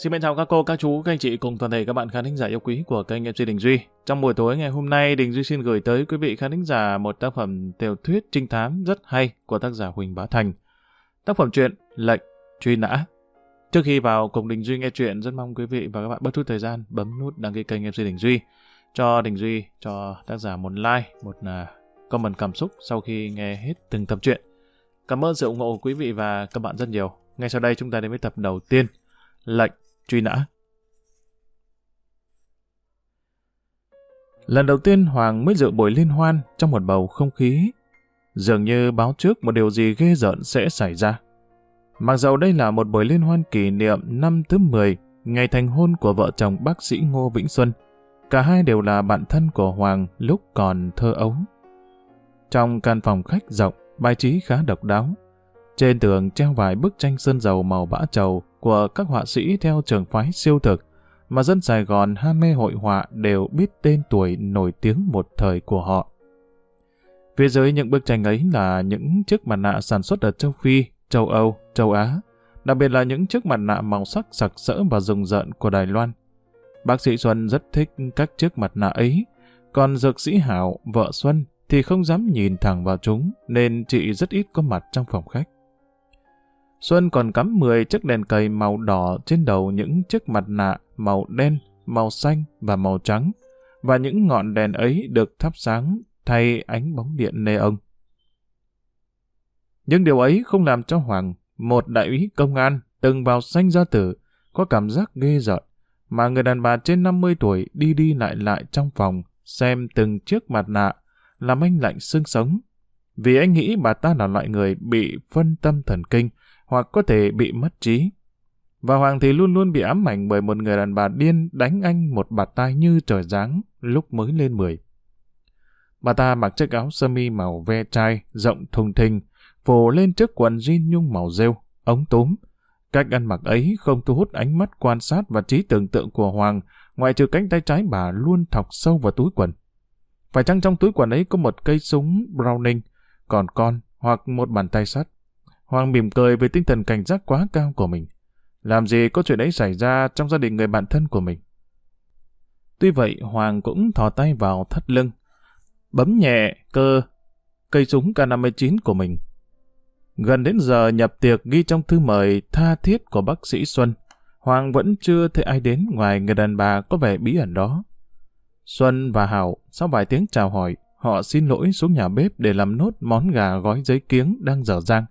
Xin mến chào các cô, các chú, các anh chị cùng toàn thể các bạn khán thính giả yêu quý của kênh MC Đình Duy. Trong buổi tối ngày hôm nay, Đình Duy xin gửi tới quý vị khán thính giả một tác phẩm tiểu thuyết trinh thám rất hay của tác giả Huỳnh Bá Thành. Tác phẩm truyện Lệnh Truy Nã. Trước khi vào cùng Đình Duy nghe chuyện, rất mong quý vị và các bạn bất chút thời gian bấm nút đăng ký kênh MC Đình Duy cho Đình Duy, cho tác giả một like, một à, comment cảm xúc sau khi nghe hết từng tập truyện. Cảm ơn sự ủng hộ của quý vị và các bạn rất nhiều. Ngay sau đây chúng ta đến với tập đầu tiên, Lệnh truy nã. Lần đầu tiên Hoàng mới dự buổi liên hoan trong một bầu không khí, dường như báo trước một điều gì ghê rợn sẽ xảy ra. Mặc dầu đây là một buổi liên hoan kỷ niệm năm thứ 10, ngày thành hôn của vợ chồng bác sĩ Ngô Vĩnh Xuân, cả hai đều là bạn thân của Hoàng lúc còn thơ ấu. Trong căn phòng khách rộng, bài trí khá độc đáo, trên tường treo vài bức tranh sơn dầu màu bã trầu của các họa sĩ theo trường phái siêu thực, mà dân Sài Gòn ham mê hội họa đều biết tên tuổi nổi tiếng một thời của họ. Phía dưới những bức tranh ấy là những chiếc mặt nạ sản xuất ở châu Phi, châu Âu, châu Á, đặc biệt là những chiếc mặt nạ màu sắc sặc sỡ và rùng rợn của Đài Loan. Bác sĩ Xuân rất thích các chiếc mặt nạ ấy, còn dược sĩ Hảo, vợ Xuân thì không dám nhìn thẳng vào chúng nên chị rất ít có mặt trong phòng khách. Xuân còn cắm 10 chiếc đèn cầy màu đỏ trên đầu những chiếc mặt nạ màu đen, màu xanh và màu trắng, và những ngọn đèn ấy được thắp sáng thay ánh bóng điện nê ông. Nhưng điều ấy không làm cho Hoàng, một đại úy công an từng vào sanh gia tử, có cảm giác ghê rợn, mà người đàn bà trên 50 tuổi đi đi lại lại trong phòng, xem từng chiếc mặt nạ, làm anh lạnh xương sống. Vì anh nghĩ bà ta là loại người bị phân tâm thần kinh, hoặc có thể bị mất trí. Và Hoàng thì luôn luôn bị ám ảnh bởi một người đàn bà điên đánh anh một bạt tai như trời giáng lúc mới lên 10. Bà ta mặc chiếc áo sơ mi màu ve chai, rộng thùng thình, phổ lên trước quần jean nhung màu rêu, ống túm. Cách ăn mặc ấy không thu hút ánh mắt quan sát và trí tưởng tượng của Hoàng, ngoại trừ cánh tay trái bà luôn thọc sâu vào túi quần. Phải chăng trong túi quần ấy có một cây súng Browning, còn con hoặc một bàn tay sắt. Hoàng mỉm cười về tinh thần cảnh giác quá cao của mình. Làm gì có chuyện ấy xảy ra trong gia đình người bạn thân của mình. Tuy vậy, Hoàng cũng thò tay vào thắt lưng, bấm nhẹ cơ cây súng K59 của mình. Gần đến giờ nhập tiệc ghi trong thư mời tha thiết của bác sĩ Xuân, Hoàng vẫn chưa thấy ai đến ngoài người đàn bà có vẻ bí ẩn đó. Xuân và Hảo, sau vài tiếng chào hỏi, họ xin lỗi xuống nhà bếp để làm nốt món gà gói giấy kiếng đang dở dang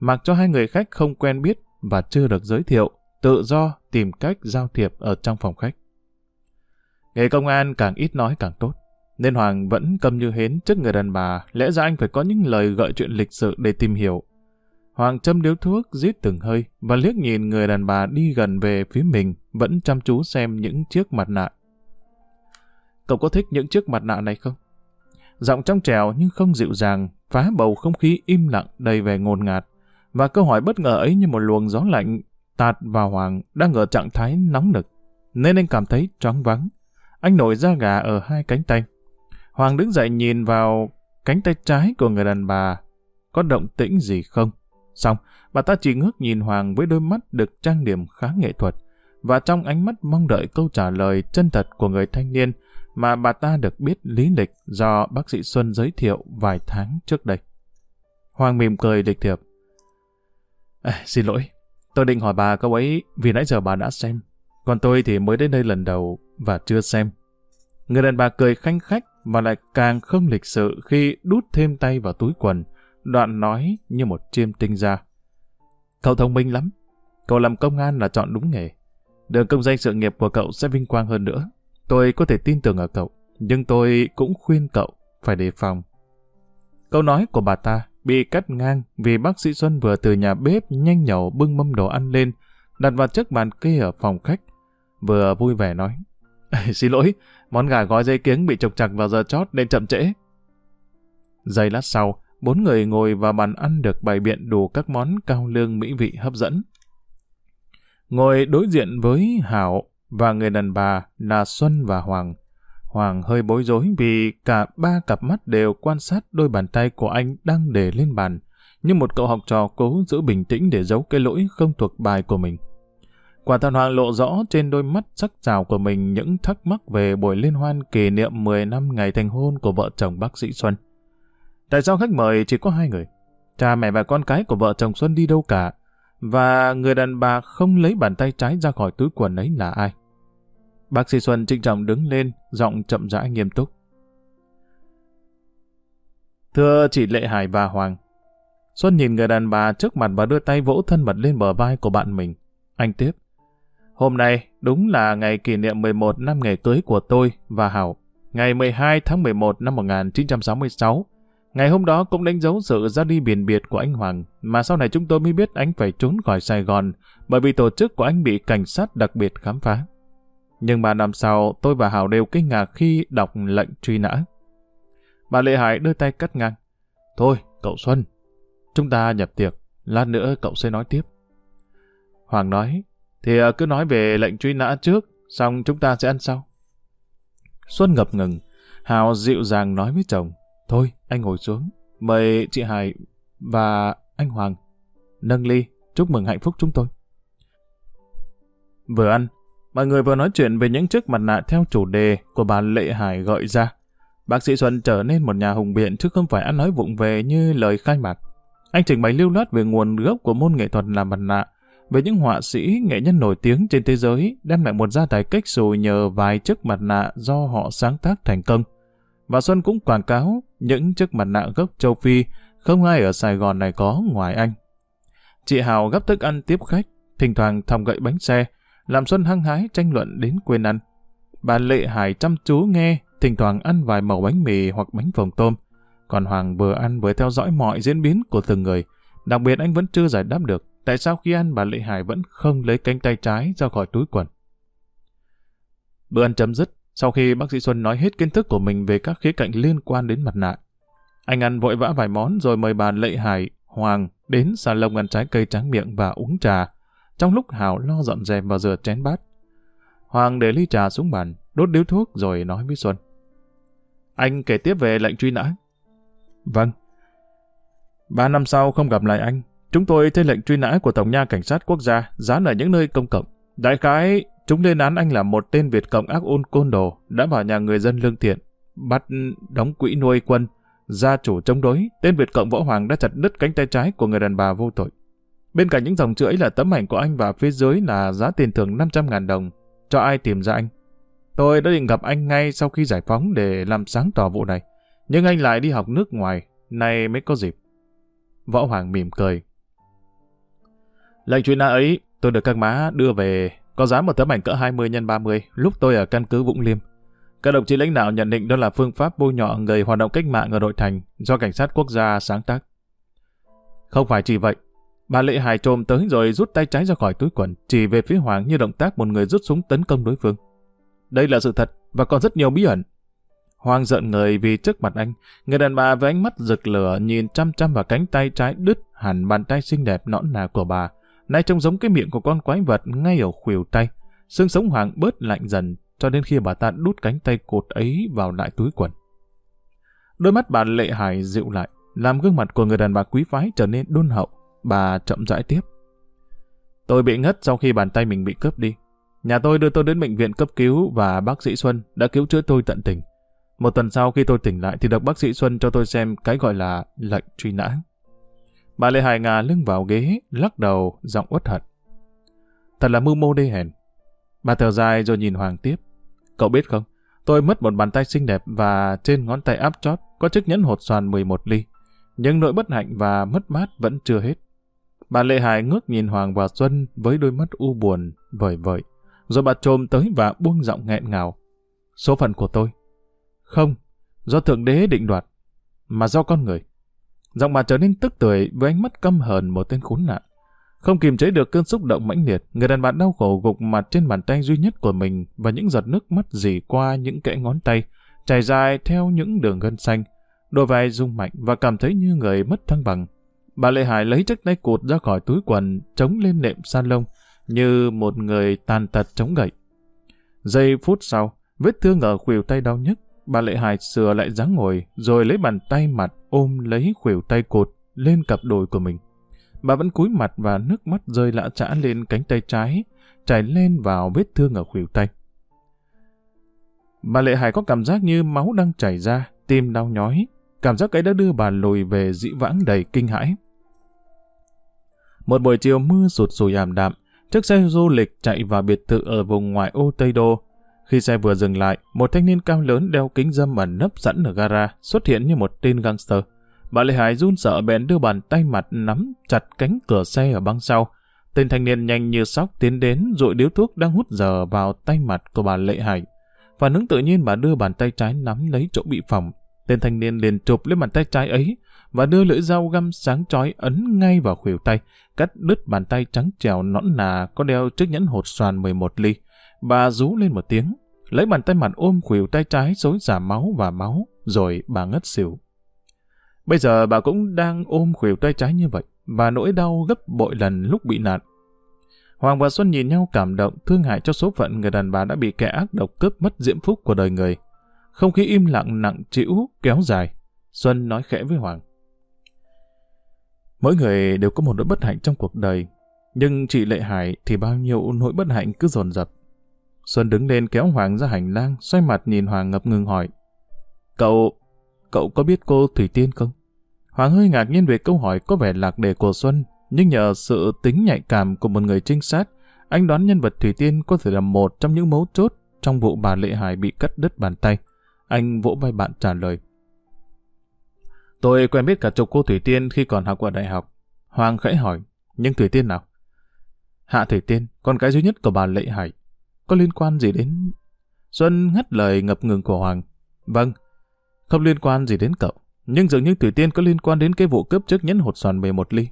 mặc cho hai người khách không quen biết và chưa được giới thiệu, tự do tìm cách giao thiệp ở trong phòng khách. Nghề công an càng ít nói càng tốt, nên Hoàng vẫn cầm như hến trước người đàn bà, lẽ ra anh phải có những lời gợi chuyện lịch sự để tìm hiểu. Hoàng châm điếu thuốc, rít từng hơi và liếc nhìn người đàn bà đi gần về phía mình, vẫn chăm chú xem những chiếc mặt nạ. Cậu có thích những chiếc mặt nạ này không? Giọng trong trèo nhưng không dịu dàng, phá bầu không khí im lặng đầy vẻ ngột ngạt và câu hỏi bất ngờ ấy như một luồng gió lạnh tạt vào Hoàng đang ở trạng thái nóng nực, nên anh cảm thấy choáng vắng. Anh nổi da gà ở hai cánh tay. Hoàng đứng dậy nhìn vào cánh tay trái của người đàn bà, có động tĩnh gì không? Xong, bà ta chỉ ngước nhìn Hoàng với đôi mắt được trang điểm khá nghệ thuật, và trong ánh mắt mong đợi câu trả lời chân thật của người thanh niên mà bà ta được biết lý lịch do bác sĩ Xuân giới thiệu vài tháng trước đây. Hoàng mỉm cười lịch thiệp. À, xin lỗi, tôi định hỏi bà câu ấy vì nãy giờ bà đã xem. Còn tôi thì mới đến đây lần đầu và chưa xem. Người đàn bà cười khanh khách và lại càng không lịch sự khi đút thêm tay vào túi quần, đoạn nói như một chiêm tinh ra. Cậu thông minh lắm, cậu làm công an là chọn đúng nghề. Đường công danh sự nghiệp của cậu sẽ vinh quang hơn nữa. Tôi có thể tin tưởng ở cậu, nhưng tôi cũng khuyên cậu phải đề phòng. Câu nói của bà ta bị cắt ngang vì bác sĩ Xuân vừa từ nhà bếp nhanh nhậu bưng mâm đồ ăn lên, đặt vào chiếc bàn kia ở phòng khách. Vừa vui vẻ nói, xin lỗi, món gà gói dây kiếng bị trục chặt vào giờ chót nên chậm trễ. Giây lát sau, bốn người ngồi vào bàn ăn được bày biện đủ các món cao lương mỹ vị hấp dẫn. Ngồi đối diện với Hảo và người đàn bà là Xuân và Hoàng. Hoàng hơi bối rối vì cả ba cặp mắt đều quan sát đôi bàn tay của anh đang để lên bàn, như một cậu học trò cố giữ bình tĩnh để giấu cái lỗi không thuộc bài của mình. Quả thần Hoàng lộ rõ trên đôi mắt sắc sảo của mình những thắc mắc về buổi liên hoan kỷ niệm 10 năm ngày thành hôn của vợ chồng bác sĩ Xuân. Tại sao khách mời chỉ có hai người? Cha mẹ và con cái của vợ chồng Xuân đi đâu cả? Và người đàn bà không lấy bàn tay trái ra khỏi túi quần ấy là ai? Bác sĩ Xuân trịnh trọng đứng lên, giọng chậm rãi nghiêm túc. Thưa chị Lệ Hải và Hoàng, Xuân nhìn người đàn bà trước mặt và đưa tay vỗ thân mật lên bờ vai của bạn mình. Anh tiếp. Hôm nay đúng là ngày kỷ niệm 11 năm ngày cưới của tôi và Hảo, ngày 12 tháng 11 năm 1966. Ngày hôm đó cũng đánh dấu sự ra đi biển biệt của anh Hoàng, mà sau này chúng tôi mới biết anh phải trốn khỏi Sài Gòn bởi vì tổ chức của anh bị cảnh sát đặc biệt khám phá. Nhưng mà năm sau tôi và Hảo đều kinh ngạc khi đọc lệnh truy nã. Bà Lệ Hải đưa tay cắt ngang. Thôi, cậu Xuân, chúng ta nhập tiệc, lát nữa cậu sẽ nói tiếp. Hoàng nói, thì à, cứ nói về lệnh truy nã trước, xong chúng ta sẽ ăn sau. Xuân ngập ngừng, Hào dịu dàng nói với chồng, thôi anh ngồi xuống, mời chị Hải và anh Hoàng nâng ly, chúc mừng hạnh phúc chúng tôi. Vừa ăn, Mọi người vừa nói chuyện về những chiếc mặt nạ theo chủ đề của bà Lệ Hải gọi ra. Bác sĩ Xuân trở nên một nhà hùng biện chứ không phải ăn nói vụng về như lời khai mạc. Anh trình bày lưu loát về nguồn gốc của môn nghệ thuật làm mặt nạ, về những họa sĩ, nghệ nhân nổi tiếng trên thế giới đem lại một gia tài cách xù nhờ vài chiếc mặt nạ do họ sáng tác thành công. Và Xuân cũng quảng cáo những chiếc mặt nạ gốc châu Phi không ai ở Sài Gòn này có ngoài anh. Chị Hào gấp thức ăn tiếp khách, thỉnh thoảng thòng gậy bánh xe, làm Xuân hăng hái tranh luận đến quên ăn. Bà Lệ Hải chăm chú nghe, thỉnh thoảng ăn vài mẩu bánh mì hoặc bánh phồng tôm. Còn Hoàng vừa ăn vừa theo dõi mọi diễn biến của từng người. Đặc biệt anh vẫn chưa giải đáp được tại sao khi ăn bà Lệ Hải vẫn không lấy cánh tay trái ra khỏi túi quần. Bữa ăn chấm dứt, sau khi bác sĩ Xuân nói hết kiến thức của mình về các khía cạnh liên quan đến mặt nạ. Anh ăn vội vã vài món rồi mời bà Lệ Hải, Hoàng đến salon ăn trái cây tráng miệng và uống trà trong lúc Hảo lo dọn dẹp và rửa chén bát. Hoàng để ly trà xuống bàn, đốt điếu thuốc rồi nói với Xuân. Anh kể tiếp về lệnh truy nã. Vâng. Ba năm sau không gặp lại anh, chúng tôi thấy lệnh truy nã của Tổng nha Cảnh sát Quốc gia dán ở những nơi công cộng. Đại khái, chúng lên án anh là một tên Việt Cộng ác ôn côn đồ đã vào nhà người dân lương thiện, bắt đóng quỹ nuôi quân. Gia chủ chống đối, tên Việt Cộng Võ Hoàng đã chặt đứt cánh tay trái của người đàn bà vô tội. Bên cạnh những dòng chữ ấy là tấm ảnh của anh và phía dưới là giá tiền thưởng 500.000 đồng. Cho ai tìm ra anh? Tôi đã định gặp anh ngay sau khi giải phóng để làm sáng tỏ vụ này. Nhưng anh lại đi học nước ngoài, nay mới có dịp. Võ Hoàng mỉm cười. Lệnh truy nã ấy, tôi được các má đưa về, có giá một tấm ảnh cỡ 20 x 30 lúc tôi ở căn cứ Vũng Liêm. Các đồng chí lãnh đạo nhận định đó là phương pháp bôi nhọ người hoạt động cách mạng ở đội thành do cảnh sát quốc gia sáng tác. Không phải chỉ vậy, Bà Lệ Hải trồm tới rồi rút tay trái ra khỏi túi quần, chỉ về phía Hoàng như động tác một người rút súng tấn công đối phương. Đây là sự thật, và còn rất nhiều bí ẩn. Hoàng giận người vì trước mặt anh, người đàn bà với ánh mắt rực lửa nhìn chăm chăm vào cánh tay trái đứt hẳn bàn tay xinh đẹp nõn nà của bà. Nay trông giống cái miệng của con quái vật ngay ở khuỷu tay. Xương sống Hoàng bớt lạnh dần cho đến khi bà ta đút cánh tay cột ấy vào lại túi quần. Đôi mắt bà Lệ Hải dịu lại, làm gương mặt của người đàn bà quý phái trở nên đôn hậu bà chậm rãi tiếp. Tôi bị ngất sau khi bàn tay mình bị cướp đi. Nhà tôi đưa tôi đến bệnh viện cấp cứu và bác sĩ Xuân đã cứu chữa tôi tận tình. Một tuần sau khi tôi tỉnh lại thì được bác sĩ Xuân cho tôi xem cái gọi là lệnh truy nã. Bà Lê Hải ngà lưng vào ghế, lắc đầu, giọng uất hận. Thật là mưu mô đê hèn. Bà thở dài rồi nhìn Hoàng tiếp. Cậu biết không, tôi mất một bàn tay xinh đẹp và trên ngón tay áp chót có chiếc nhẫn hột xoàn 11 ly. Nhưng nỗi bất hạnh và mất mát vẫn chưa hết. Bà Lệ Hải ngước nhìn Hoàng và Xuân với đôi mắt u buồn, vời vợi. Rồi bà trồm tới và buông giọng nghẹn ngào. Số phận của tôi. Không, do Thượng Đế định đoạt, mà do con người. Giọng bà trở nên tức tuổi với ánh mắt căm hờn một tên khốn nạn. Không kiềm chế được cơn xúc động mãnh liệt, người đàn bà đau khổ gục mặt trên bàn tay duy nhất của mình và những giọt nước mắt dì qua những kẽ ngón tay, chảy dài theo những đường gân xanh. Đôi vai rung mạnh và cảm thấy như người mất thăng bằng. Bà Lê Hải lấy chiếc tay cụt ra khỏi túi quần, chống lên nệm san lông, như một người tàn tật chống gậy. Giây phút sau, vết thương ở khuỷu tay đau nhức, bà Lệ Hải sửa lại dáng ngồi, rồi lấy bàn tay mặt ôm lấy khuỷu tay cột lên cặp đùi của mình. Bà vẫn cúi mặt và nước mắt rơi lạ trã lên cánh tay trái, chảy lên vào vết thương ở khuỷu tay. Bà Lệ Hải có cảm giác như máu đang chảy ra, tim đau nhói. Cảm giác ấy đã đưa bà lùi về dĩ vãng đầy kinh hãi. Một buổi chiều mưa sụt sùi ảm đạm, chiếc xe du lịch chạy vào biệt thự ở vùng ngoại ô Tây Đô. Khi xe vừa dừng lại, một thanh niên cao lớn đeo kính dâm và nấp sẵn ở gara xuất hiện như một tên gangster. Bà Lê Hải run sợ bèn đưa bàn tay mặt nắm chặt cánh cửa xe ở băng sau. Tên thanh niên nhanh như sóc tiến đến rồi điếu thuốc đang hút giờ vào tay mặt của bà Lệ Hải. Phản ứng tự nhiên bà đưa bàn tay trái nắm lấy chỗ bị phỏng. Tên thanh niên liền chụp lấy bàn tay trái ấy và đưa lưỡi dao găm sáng chói ấn ngay vào khuỷu tay, cắt đứt bàn tay trắng trèo nõn nà có đeo chiếc nhẫn hột xoàn 11 ly. Bà rú lên một tiếng, lấy bàn tay mặt ôm khuỷu tay trái rối giả máu và máu, rồi bà ngất xỉu. Bây giờ bà cũng đang ôm khuỷu tay trái như vậy, và nỗi đau gấp bội lần lúc bị nạn. Hoàng và Xuân nhìn nhau cảm động, thương hại cho số phận người đàn bà đã bị kẻ ác độc cướp mất diễm phúc của đời người. Không khí im lặng nặng trĩu kéo dài. Xuân nói khẽ với Hoàng. Mỗi người đều có một nỗi bất hạnh trong cuộc đời, nhưng chị Lệ Hải thì bao nhiêu nỗi bất hạnh cứ dồn dập. Xuân đứng lên kéo Hoàng ra hành lang, xoay mặt nhìn Hoàng ngập ngừng hỏi. Cậu, cậu có biết cô Thủy Tiên không? Hoàng hơi ngạc nhiên về câu hỏi có vẻ lạc đề của Xuân, nhưng nhờ sự tính nhạy cảm của một người trinh sát, anh đoán nhân vật Thủy Tiên có thể là một trong những mấu chốt trong vụ bà Lệ Hải bị cắt đứt bàn tay. Anh vỗ vai bạn trả lời. Tôi quen biết cả chục cô Thủy Tiên khi còn học ở đại học. Hoàng khẽ hỏi, nhưng Thủy Tiên nào? Hạ Thủy Tiên, con cái duy nhất của bà Lệ Hải. Có liên quan gì đến... Xuân ngắt lời ngập ngừng của Hoàng. Vâng, không liên quan gì đến cậu. Nhưng dường như Thủy Tiên có liên quan đến cái vụ cướp trước nhẫn hột xoàn 11 ly.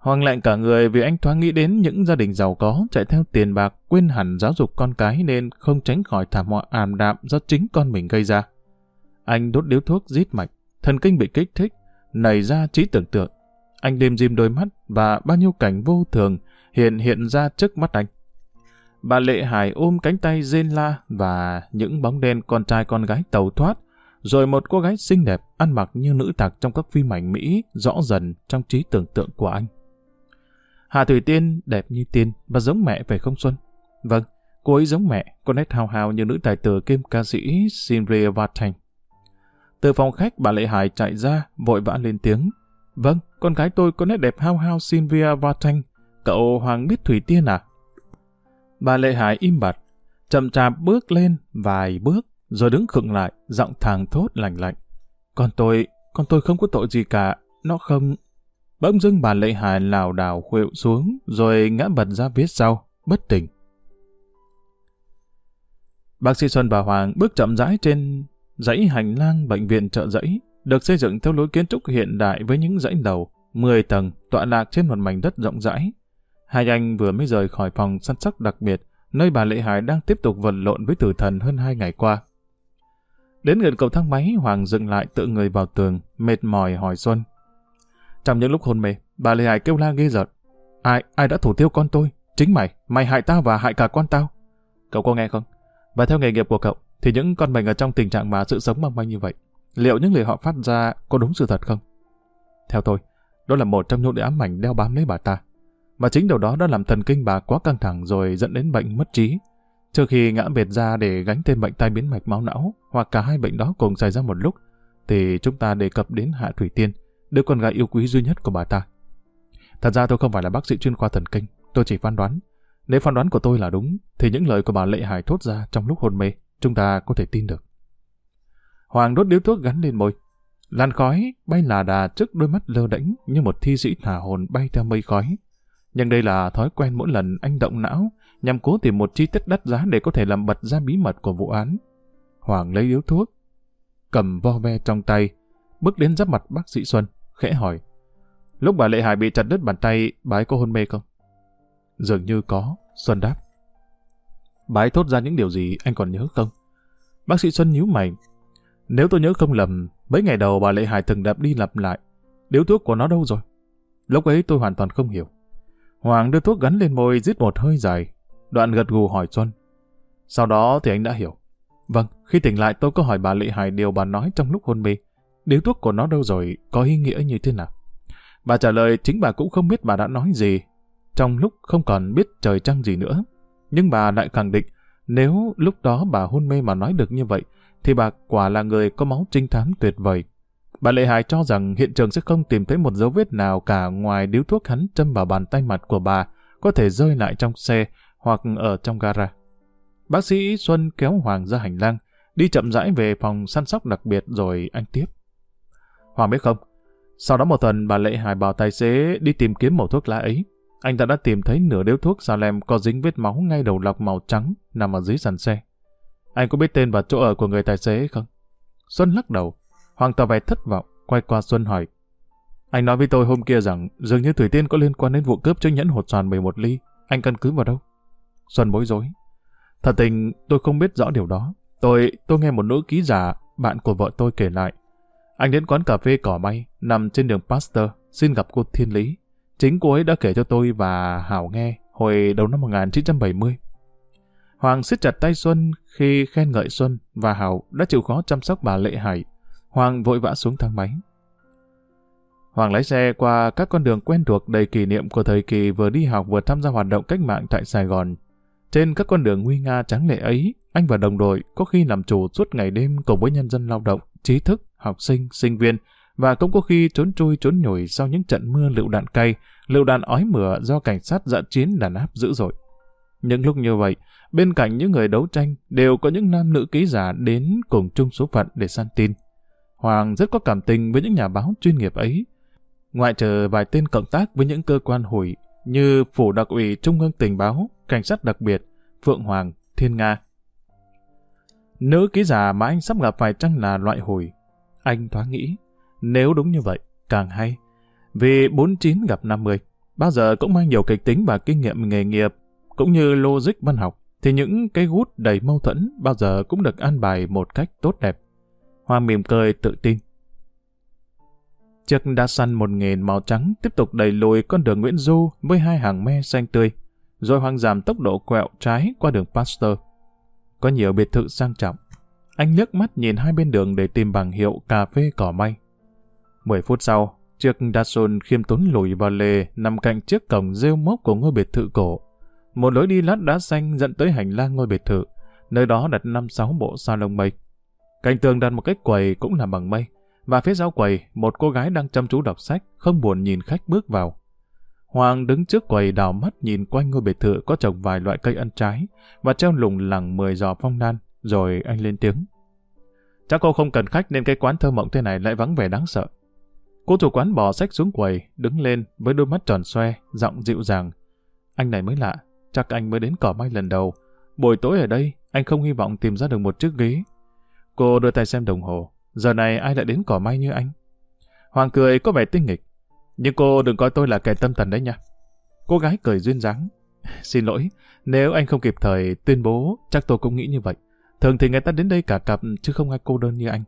Hoàng lạnh cả người vì anh thoáng nghĩ đến những gia đình giàu có chạy theo tiền bạc quên hẳn giáo dục con cái nên không tránh khỏi thảm họa ảm đạm do chính con mình gây ra. Anh đốt điếu thuốc rít mạch, thần kinh bị kích thích, nảy ra trí tưởng tượng. Anh đêm dìm đôi mắt và bao nhiêu cảnh vô thường hiện hiện ra trước mắt anh. Bà Lệ Hải ôm cánh tay rên la và những bóng đen con trai con gái tàu thoát, rồi một cô gái xinh đẹp ăn mặc như nữ tặc trong các phim ảnh Mỹ rõ dần trong trí tưởng tượng của anh. Hà Thủy Tiên đẹp như tiên và giống mẹ phải không Xuân? Vâng, cô ấy giống mẹ, có nét hào hào như nữ tài tử kim ca sĩ Sylvia Vartan. Từ phòng khách bà Lệ Hải chạy ra, vội vã lên tiếng. Vâng, con gái tôi có nét đẹp hao hao Sylvia Vatanh. Cậu Hoàng biết Thủy Tiên à? Bà Lệ Hải im bặt, chậm chạp bước lên vài bước, rồi đứng khựng lại, giọng thàng thốt lành lạnh. Con tôi, con tôi không có tội gì cả, nó không... Bỗng dưng bà Lệ Hải lảo đảo khuỵu xuống, rồi ngã bật ra viết sau, bất tỉnh. Bác sĩ Xuân và Hoàng bước chậm rãi trên dãy hành lang bệnh viện trợ dãy được xây dựng theo lối kiến trúc hiện đại với những dãy đầu 10 tầng tọa lạc trên một mảnh đất rộng rãi. Hai anh vừa mới rời khỏi phòng săn sóc đặc biệt, nơi bà Lệ Hải đang tiếp tục vật lộn với tử thần hơn hai ngày qua. Đến gần cầu thang máy, Hoàng dừng lại tự người vào tường, mệt mỏi hỏi Xuân. Trong những lúc hôn mê, bà Lê Hải kêu la ghê giật. Ai, ai đã thủ tiêu con tôi? Chính mày, mày hại tao và hại cả con tao. Cậu có nghe không? Và theo nghề nghiệp của cậu, thì những con bệnh ở trong tình trạng mà sự sống mong manh như vậy, liệu những lời họ phát ra có đúng sự thật không? Theo tôi, đó là một trong những nỗi ám ảnh đeo bám lấy bà ta. Mà chính điều đó đã làm thần kinh bà quá căng thẳng rồi dẫn đến bệnh mất trí. Trước khi ngã biệt ra để gánh tên bệnh tai biến mạch máu não hoặc cả hai bệnh đó cùng xảy ra một lúc, thì chúng ta đề cập đến Hạ Thủy Tiên, đứa con gái yêu quý duy nhất của bà ta. Thật ra tôi không phải là bác sĩ chuyên khoa thần kinh, tôi chỉ phán đoán. Nếu phán đoán của tôi là đúng, thì những lời của bà Lệ Hải thốt ra trong lúc hôn mê Chúng ta có thể tin được. Hoàng đốt điếu thuốc gắn lên môi. Làn khói bay là đà trước đôi mắt lơ đễnh như một thi sĩ thả hồn bay theo mây khói. Nhưng đây là thói quen mỗi lần anh động não nhằm cố tìm một chi tiết đắt giá để có thể làm bật ra bí mật của vụ án. Hoàng lấy điếu thuốc, cầm vo ve trong tay, bước đến giáp mặt bác sĩ Xuân, khẽ hỏi. Lúc bà Lệ Hải bị chặt đứt bàn tay, bà ấy có hôn mê không? Dường như có, Xuân đáp bà ấy thốt ra những điều gì anh còn nhớ không? Bác sĩ Xuân nhíu mày. Nếu tôi nhớ không lầm, mấy ngày đầu bà Lệ Hải từng đạp đi lặp lại. Điếu thuốc của nó đâu rồi? Lúc ấy tôi hoàn toàn không hiểu. Hoàng đưa thuốc gắn lên môi rít một hơi dài. Đoạn gật gù hỏi Xuân. Sau đó thì anh đã hiểu. Vâng, khi tỉnh lại tôi có hỏi bà Lệ Hải điều bà nói trong lúc hôn mê. Điếu thuốc của nó đâu rồi, có ý nghĩa như thế nào? Bà trả lời chính bà cũng không biết bà đã nói gì, trong lúc không còn biết trời trăng gì nữa. Nhưng bà lại khẳng định, nếu lúc đó bà hôn mê mà nói được như vậy, thì bà quả là người có máu trinh thám tuyệt vời. Bà Lệ Hải cho rằng hiện trường sẽ không tìm thấy một dấu vết nào cả ngoài điếu thuốc hắn châm vào bàn tay mặt của bà, có thể rơi lại trong xe hoặc ở trong gara. Bác sĩ Xuân kéo Hoàng ra hành lang, đi chậm rãi về phòng săn sóc đặc biệt rồi anh tiếp. Hoàng biết không, sau đó một tuần bà Lệ Hải bảo tài xế đi tìm kiếm mẩu thuốc lá ấy. Anh ta đã tìm thấy nửa điếu thuốc xà lem có dính vết máu ngay đầu lọc màu trắng nằm ở dưới sàn xe. Anh có biết tên và chỗ ở của người tài xế không? Xuân lắc đầu. Hoàng tỏ vẻ thất vọng, quay qua Xuân hỏi. Anh nói với tôi hôm kia rằng dường như Thủy Tiên có liên quan đến vụ cướp chứng nhẫn hột sàn 11 ly. Anh căn cứ vào đâu? Xuân bối rối. Thật tình tôi không biết rõ điều đó. Tôi tôi nghe một nữ ký giả, bạn của vợ tôi kể lại. Anh đến quán cà phê cỏ bay, nằm trên đường Pasteur, xin gặp cô Thiên Lý. Chính cô ấy đã kể cho tôi và Hảo nghe hồi đầu năm 1970. Hoàng siết chặt tay Xuân khi khen ngợi Xuân và Hảo đã chịu khó chăm sóc bà Lệ Hải. Hoàng vội vã xuống thang máy. Hoàng lái xe qua các con đường quen thuộc đầy kỷ niệm của thời kỳ vừa đi học vừa tham gia hoạt động cách mạng tại Sài Gòn. Trên các con đường nguy nga trắng lệ ấy, anh và đồng đội có khi làm chủ suốt ngày đêm cùng với nhân dân lao động, trí thức, học sinh, sinh viên – và cũng có khi trốn trôi trốn nhồi sau những trận mưa lựu đạn cay, lựu đạn ói mửa do cảnh sát dã chiến đàn áp dữ dội. Những lúc như vậy, bên cạnh những người đấu tranh đều có những nam nữ ký giả đến cùng chung số phận để săn tin. Hoàng rất có cảm tình với những nhà báo chuyên nghiệp ấy. Ngoại trừ vài tên cộng tác với những cơ quan hủy như Phủ Đặc ủy Trung ương Tình báo, Cảnh sát đặc biệt, Phượng Hoàng, Thiên Nga. Nữ ký giả mà anh sắp gặp phải chăng là loại hủy? Anh thoáng nghĩ, nếu đúng như vậy, càng hay. Vì 49 gặp 50, bao giờ cũng mang nhiều kịch tính và kinh nghiệm nghề nghiệp, cũng như logic văn học, thì những cái gút đầy mâu thuẫn bao giờ cũng được an bài một cách tốt đẹp. Hoa mỉm cười tự tin. Chiếc đa săn một nghìn màu trắng tiếp tục đẩy lùi con đường Nguyễn Du với hai hàng me xanh tươi, rồi hoang giảm tốc độ quẹo trái qua đường Pasteur. Có nhiều biệt thự sang trọng. Anh liếc mắt nhìn hai bên đường để tìm bảng hiệu cà phê cỏ may 10 phút sau, chiếc Datsun khiêm tốn lùi vào lề nằm cạnh chiếc cổng rêu mốc của ngôi biệt thự cổ. Một lối đi lát đá xanh dẫn tới hành lang ngôi biệt thự, nơi đó đặt năm sáu bộ salon mây. Cạnh tường đặt một cái quầy cũng là bằng mây, và phía sau quầy một cô gái đang chăm chú đọc sách, không buồn nhìn khách bước vào. Hoàng đứng trước quầy đảo mắt nhìn quanh ngôi biệt thự có trồng vài loại cây ăn trái và treo lủng lẳng 10 giò phong lan, rồi anh lên tiếng. Chắc cô không cần khách nên cái quán thơ mộng thế này lại vắng vẻ đáng sợ. Cô chủ quán bỏ sách xuống quầy, đứng lên với đôi mắt tròn xoe, giọng dịu dàng. Anh này mới lạ, chắc anh mới đến cỏ mai lần đầu. Buổi tối ở đây, anh không hy vọng tìm ra được một chiếc ghế. Cô đưa tay xem đồng hồ, giờ này ai lại đến cỏ mai như anh? Hoàng cười có vẻ tinh nghịch, nhưng cô đừng coi tôi là kẻ tâm thần đấy nha. Cô gái cười duyên dáng. Xin lỗi, nếu anh không kịp thời tuyên bố, chắc tôi cũng nghĩ như vậy. Thường thì người ta đến đây cả cặp chứ không ai cô đơn như anh.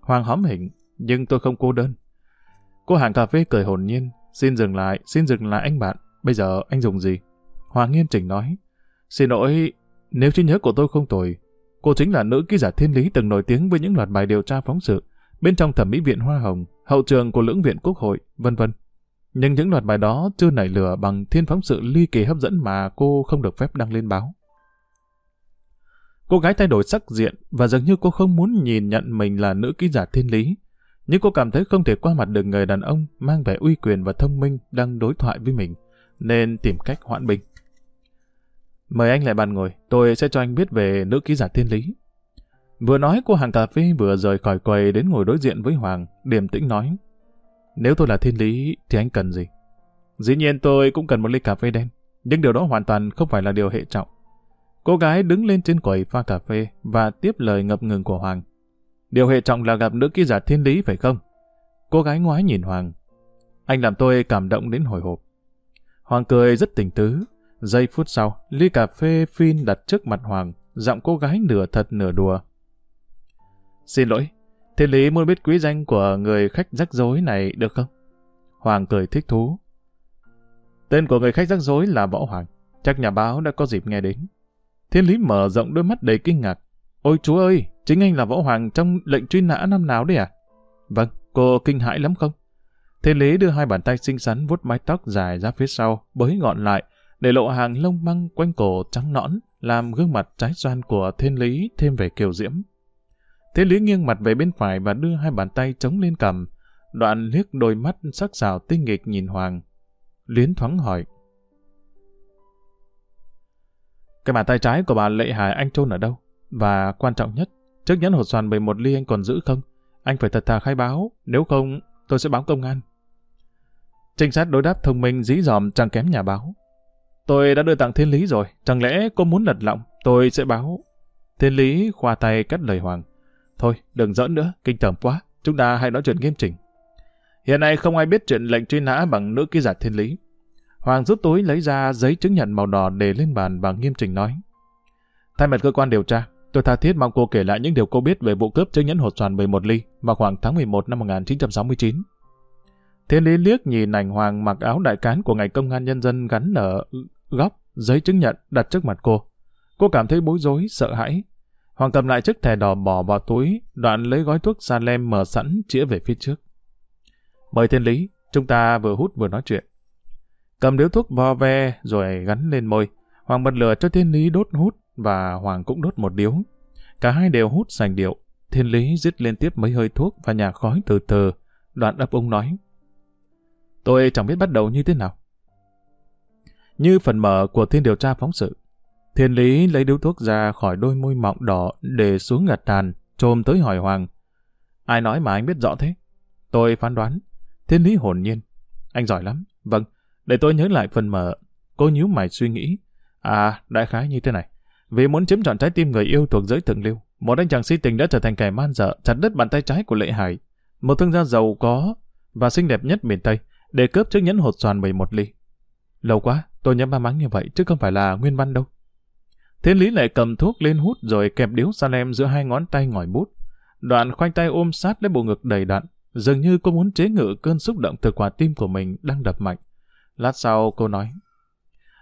Hoàng hóm hỉnh, nhưng tôi không cô đơn. Cô hàng cà phê cười hồn nhiên. Xin dừng lại, xin dừng lại anh bạn. Bây giờ anh dùng gì? Hoàng nghiêm chỉnh nói. Xin lỗi, nếu trí nhớ của tôi không tồi, cô chính là nữ ký giả thiên lý từng nổi tiếng với những loạt bài điều tra phóng sự bên trong thẩm mỹ viện Hoa Hồng, hậu trường của lưỡng viện Quốc hội, vân vân. Nhưng những loạt bài đó chưa nảy lửa bằng thiên phóng sự ly kỳ hấp dẫn mà cô không được phép đăng lên báo. Cô gái thay đổi sắc diện và dường như cô không muốn nhìn nhận mình là nữ ký giả thiên lý nhưng cô cảm thấy không thể qua mặt được người đàn ông mang vẻ uy quyền và thông minh đang đối thoại với mình, nên tìm cách hoãn bình. Mời anh lại bàn ngồi, tôi sẽ cho anh biết về nữ ký giả thiên lý. Vừa nói cô hàng cà phê vừa rời khỏi quầy đến ngồi đối diện với Hoàng, điềm tĩnh nói. Nếu tôi là thiên lý thì anh cần gì? Dĩ nhiên tôi cũng cần một ly cà phê đen, nhưng điều đó hoàn toàn không phải là điều hệ trọng. Cô gái đứng lên trên quầy pha cà phê và tiếp lời ngập ngừng của Hoàng. Điều hệ trọng là gặp nữ ký giả thiên lý phải không? Cô gái ngoái nhìn Hoàng. Anh làm tôi cảm động đến hồi hộp. Hoàng cười rất tình tứ. Giây phút sau, ly cà phê phin đặt trước mặt Hoàng, giọng cô gái nửa thật nửa đùa. Xin lỗi, thiên lý muốn biết quý danh của người khách rắc rối này được không? Hoàng cười thích thú. Tên của người khách rắc rối là Võ Hoàng. Chắc nhà báo đã có dịp nghe đến. Thiên lý mở rộng đôi mắt đầy kinh ngạc. Ôi chú ơi, chính anh là Võ Hoàng trong lệnh truy nã năm nào đấy à? Vâng, cô kinh hãi lắm không? Thiên Lý đưa hai bàn tay xinh xắn vuốt mái tóc dài ra phía sau, bới ngọn lại, để lộ hàng lông măng quanh cổ trắng nõn, làm gương mặt trái xoan của Thiên Lý thêm về kiều diễm. Thiên Lý nghiêng mặt về bên phải và đưa hai bàn tay chống lên cầm, đoạn liếc đôi mắt sắc sảo tinh nghịch nhìn Hoàng. liến thoáng hỏi. Cái bàn tay trái của bà Lệ Hải anh chôn ở đâu? Và quan trọng nhất, chiếc nhẫn hột xoàn 11 ly anh còn giữ không? Anh phải thật thà khai báo, nếu không tôi sẽ báo công an. Trinh sát đối đáp thông minh dí dòm chẳng kém nhà báo. Tôi đã đưa tặng thiên lý rồi, chẳng lẽ cô muốn lật lọng, tôi sẽ báo. Thiên lý khoa tay cắt lời Hoàng. Thôi, đừng giỡn nữa, kinh tởm quá, chúng ta hãy nói chuyện nghiêm chỉnh. Hiện nay không ai biết chuyện lệnh truy nã bằng nữ ký giả thiên lý. Hoàng rút túi lấy ra giấy chứng nhận màu đỏ để lên bàn và nghiêm trình nói. Thay mặt cơ quan điều tra, Tôi tha thiết mong cô kể lại những điều cô biết về vụ cướp chiếc nhẫn hột xoàn 11 ly vào khoảng tháng 11 năm 1969. Thiên Lý liếc nhìn ảnh hoàng mặc áo đại cán của ngày công an nhân dân gắn ở góc giấy chứng nhận đặt trước mặt cô. Cô cảm thấy bối rối, sợ hãi. Hoàng cầm lại chiếc thẻ đỏ bỏ vào túi, đoạn lấy gói thuốc Salem mở sẵn chĩa về phía trước. Mời Thiên Lý, chúng ta vừa hút vừa nói chuyện. Cầm điếu thuốc vo ve rồi gắn lên môi. Hoàng bật lửa cho Thiên Lý đốt hút và Hoàng cũng đốt một điếu. Cả hai đều hút sành điệu. Thiên Lý giết liên tiếp mấy hơi thuốc và nhà khói từ từ. Đoạn ấp úng nói. Tôi chẳng biết bắt đầu như thế nào. Như phần mở của thiên điều tra phóng sự, Thiên Lý lấy điếu thuốc ra khỏi đôi môi mọng đỏ để xuống ngạt tàn, trồm tới hỏi Hoàng. Ai nói mà anh biết rõ thế? Tôi phán đoán. Thiên Lý hồn nhiên. Anh giỏi lắm. Vâng, để tôi nhớ lại phần mở. Cô nhíu mày suy nghĩ. À, đại khái như thế này. Vì muốn chiếm trọn trái tim người yêu thuộc giới thượng lưu, một anh chàng si tình đã trở thành kẻ man dợ, chặt đứt bàn tay trái của Lệ Hải, một thương gia giàu có và xinh đẹp nhất miền Tây, để cướp chiếc nhẫn hột xoàn 11 ly. Lâu quá, tôi nhớ ba mắng như vậy chứ không phải là nguyên văn đâu. Thiên Lý lại cầm thuốc lên hút rồi kẹp điếu Salem giữa hai ngón tay ngòi bút. Đoạn khoanh tay ôm sát lấy bộ ngực đầy đặn, dường như cô muốn chế ngự cơn xúc động từ quả tim của mình đang đập mạnh. Lát sau cô nói,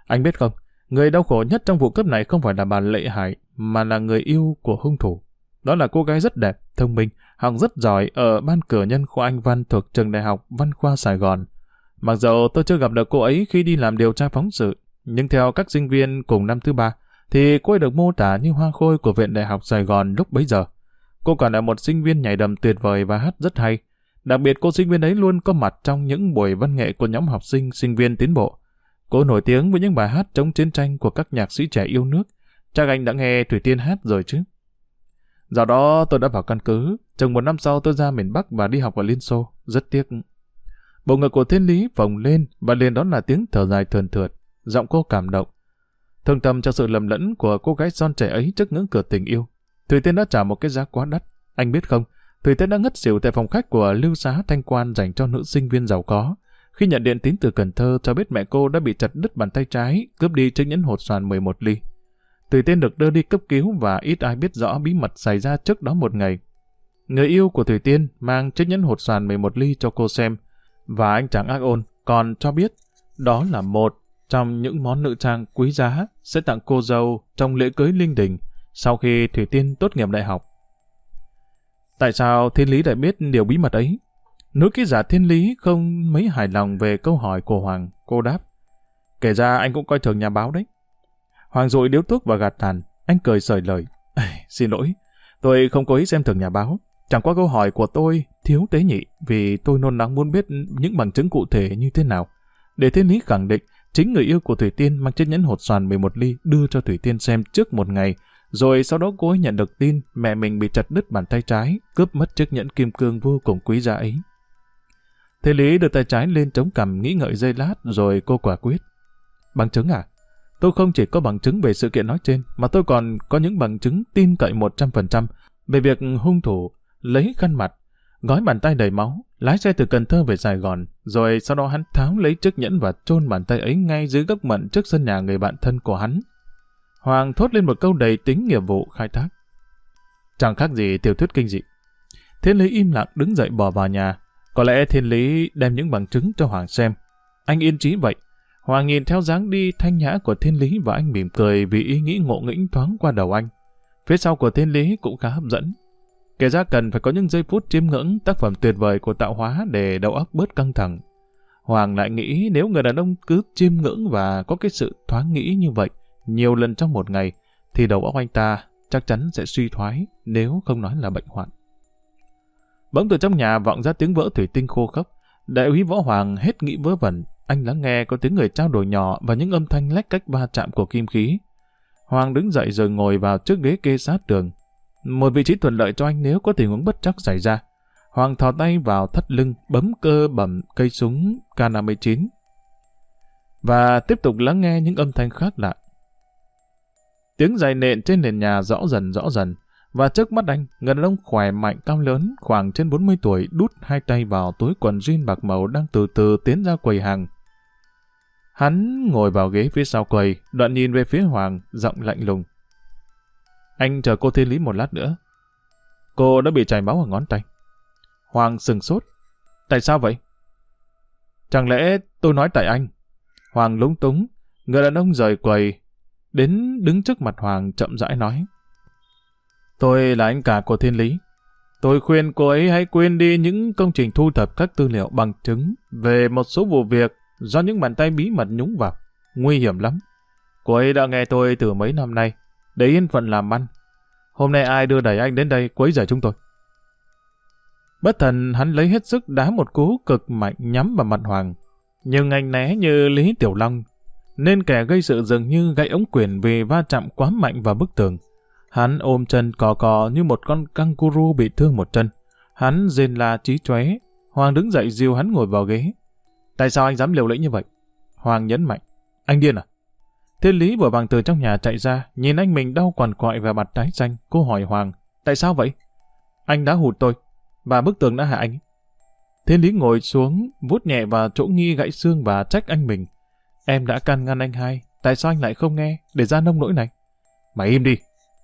anh biết không, Người đau khổ nhất trong vụ cướp này không phải là bà Lệ Hải, mà là người yêu của hung thủ. Đó là cô gái rất đẹp, thông minh, học rất giỏi ở ban cử nhân khoa Anh Văn thuộc trường Đại học Văn khoa Sài Gòn. Mặc dù tôi chưa gặp được cô ấy khi đi làm điều tra phóng sự, nhưng theo các sinh viên cùng năm thứ ba, thì cô ấy được mô tả như hoa khôi của Viện Đại học Sài Gòn lúc bấy giờ. Cô còn là một sinh viên nhảy đầm tuyệt vời và hát rất hay. Đặc biệt cô sinh viên ấy luôn có mặt trong những buổi văn nghệ của nhóm học sinh sinh viên tiến bộ. Cô nổi tiếng với những bài hát chống chiến tranh của các nhạc sĩ trẻ yêu nước. Chắc anh đã nghe Thủy Tiên hát rồi chứ. Dạo đó tôi đã vào căn cứ, chừng một năm sau tôi ra miền Bắc và đi học ở Liên Xô, rất tiếc. Bộ ngực của Thiên Lý phồng lên và liền đó là tiếng thở dài thườn thượt, giọng cô cảm động. Thương tâm cho sự lầm lẫn của cô gái son trẻ ấy trước ngưỡng cửa tình yêu. Thủy Tiên đã trả một cái giá quá đắt. Anh biết không, Thủy Tiên đã ngất xỉu tại phòng khách của Lưu Xá Thanh Quan dành cho nữ sinh viên giàu có. Khi nhận điện tín từ Cần Thơ cho biết mẹ cô đã bị chặt đứt bàn tay trái, cướp đi chiếc nhẫn hột xoàn 11 ly. Tùy Tiên được đưa đi cấp cứu và ít ai biết rõ bí mật xảy ra trước đó một ngày. Người yêu của Thủy Tiên mang chiếc nhẫn hột xoàn 11 ly cho cô xem, và anh chàng ác ôn còn cho biết đó là một trong những món nữ trang quý giá sẽ tặng cô dâu trong lễ cưới linh đình sau khi Thủy Tiên tốt nghiệp đại học. Tại sao Thiên Lý lại biết điều bí mật ấy? Nữ ký giả thiên lý không mấy hài lòng về câu hỏi của Hoàng, cô đáp. Kể ra anh cũng coi thường nhà báo đấy. Hoàng rụi điếu thuốc và gạt tàn, anh cười sởi lời. Xin lỗi, tôi không có ý xem thường nhà báo. Chẳng qua câu hỏi của tôi thiếu tế nhị vì tôi nôn nóng muốn biết những bằng chứng cụ thể như thế nào. Để thiên lý khẳng định, chính người yêu của Thủy Tiên mang chiếc nhẫn hột xoàn 11 ly đưa cho Thủy Tiên xem trước một ngày, rồi sau đó cô ấy nhận được tin mẹ mình bị chặt đứt bàn tay trái, cướp mất chiếc nhẫn kim cương vô cùng quý giá ấy. Thế Lý đưa tay trái lên chống cằm nghĩ ngợi dây lát rồi cô quả quyết. Bằng chứng à? Tôi không chỉ có bằng chứng về sự kiện nói trên, mà tôi còn có những bằng chứng tin cậy 100% về việc hung thủ lấy khăn mặt, gói bàn tay đầy máu, lái xe từ Cần Thơ về Sài Gòn, rồi sau đó hắn tháo lấy chiếc nhẫn và chôn bàn tay ấy ngay dưới gốc mận trước sân nhà người bạn thân của hắn. Hoàng thốt lên một câu đầy tính nghiệp vụ khai thác. Chẳng khác gì tiểu thuyết kinh dị. Thế Lý im lặng đứng dậy bỏ vào nhà, có lẽ thiên lý đem những bằng chứng cho Hoàng xem. Anh yên trí vậy. Hoàng nhìn theo dáng đi thanh nhã của thiên lý và anh mỉm cười vì ý nghĩ ngộ nghĩnh thoáng qua đầu anh. Phía sau của thiên lý cũng khá hấp dẫn. Kể ra cần phải có những giây phút chiêm ngưỡng tác phẩm tuyệt vời của tạo hóa để đầu óc bớt căng thẳng. Hoàng lại nghĩ nếu người đàn ông cứ chiêm ngưỡng và có cái sự thoáng nghĩ như vậy nhiều lần trong một ngày, thì đầu óc anh ta chắc chắn sẽ suy thoái nếu không nói là bệnh hoạn. Bỗng từ trong nhà vọng ra tiếng vỡ thủy tinh khô khốc. Đại úy Võ Hoàng hết nghĩ vớ vẩn, anh lắng nghe có tiếng người trao đổi nhỏ và những âm thanh lách cách va chạm của kim khí. Hoàng đứng dậy rồi ngồi vào trước ghế kê sát tường. Một vị trí thuận lợi cho anh nếu có tình huống bất chắc xảy ra. Hoàng thò tay vào thắt lưng, bấm cơ bẩm cây súng K59 và tiếp tục lắng nghe những âm thanh khác lạ. Tiếng giày nện trên nền nhà rõ dần rõ dần, và trước mắt anh, người đàn ông khỏe mạnh cao lớn, khoảng trên 40 tuổi, đút hai tay vào túi quần jean bạc màu đang từ từ tiến ra quầy hàng. Hắn ngồi vào ghế phía sau quầy, đoạn nhìn về phía Hoàng, giọng lạnh lùng. Anh chờ cô thiên lý một lát nữa. Cô đã bị chảy máu ở ngón tay. Hoàng sừng sốt. Tại sao vậy? Chẳng lẽ tôi nói tại anh? Hoàng lúng túng, người đàn ông rời quầy, đến đứng trước mặt Hoàng chậm rãi nói. Tôi là anh cả của Thiên Lý. Tôi khuyên cô ấy hãy quên đi những công trình thu thập các tư liệu bằng chứng về một số vụ việc do những bàn tay bí mật nhúng vào. Nguy hiểm lắm. Cô ấy đã nghe tôi từ mấy năm nay, để yên phận làm ăn. Hôm nay ai đưa đẩy anh đến đây quấy rầy chúng tôi. Bất thần hắn lấy hết sức đá một cú cực mạnh nhắm vào mặt Hoàng. Nhưng anh né như Lý Tiểu Long, nên kẻ gây sự dường như gãy ống quyền vì va chạm quá mạnh vào bức tường. Hắn ôm chân cò cò như một con kangaroo bị thương một chân. Hắn rên la trí chóe. Hoàng đứng dậy dìu hắn ngồi vào ghế. Tại sao anh dám liều lĩnh như vậy? Hoàng nhấn mạnh. Anh điên à? Thiên Lý vừa bằng từ trong nhà chạy ra, nhìn anh mình đau quằn quại và mặt tái xanh. Cô hỏi Hoàng, tại sao vậy? Anh đã hụt tôi, và bức tường đã hại anh. Thiên Lý ngồi xuống, vuốt nhẹ vào chỗ nghi gãy xương và trách anh mình. Em đã can ngăn anh hai, tại sao anh lại không nghe, để ra nông nỗi này? Mày im đi,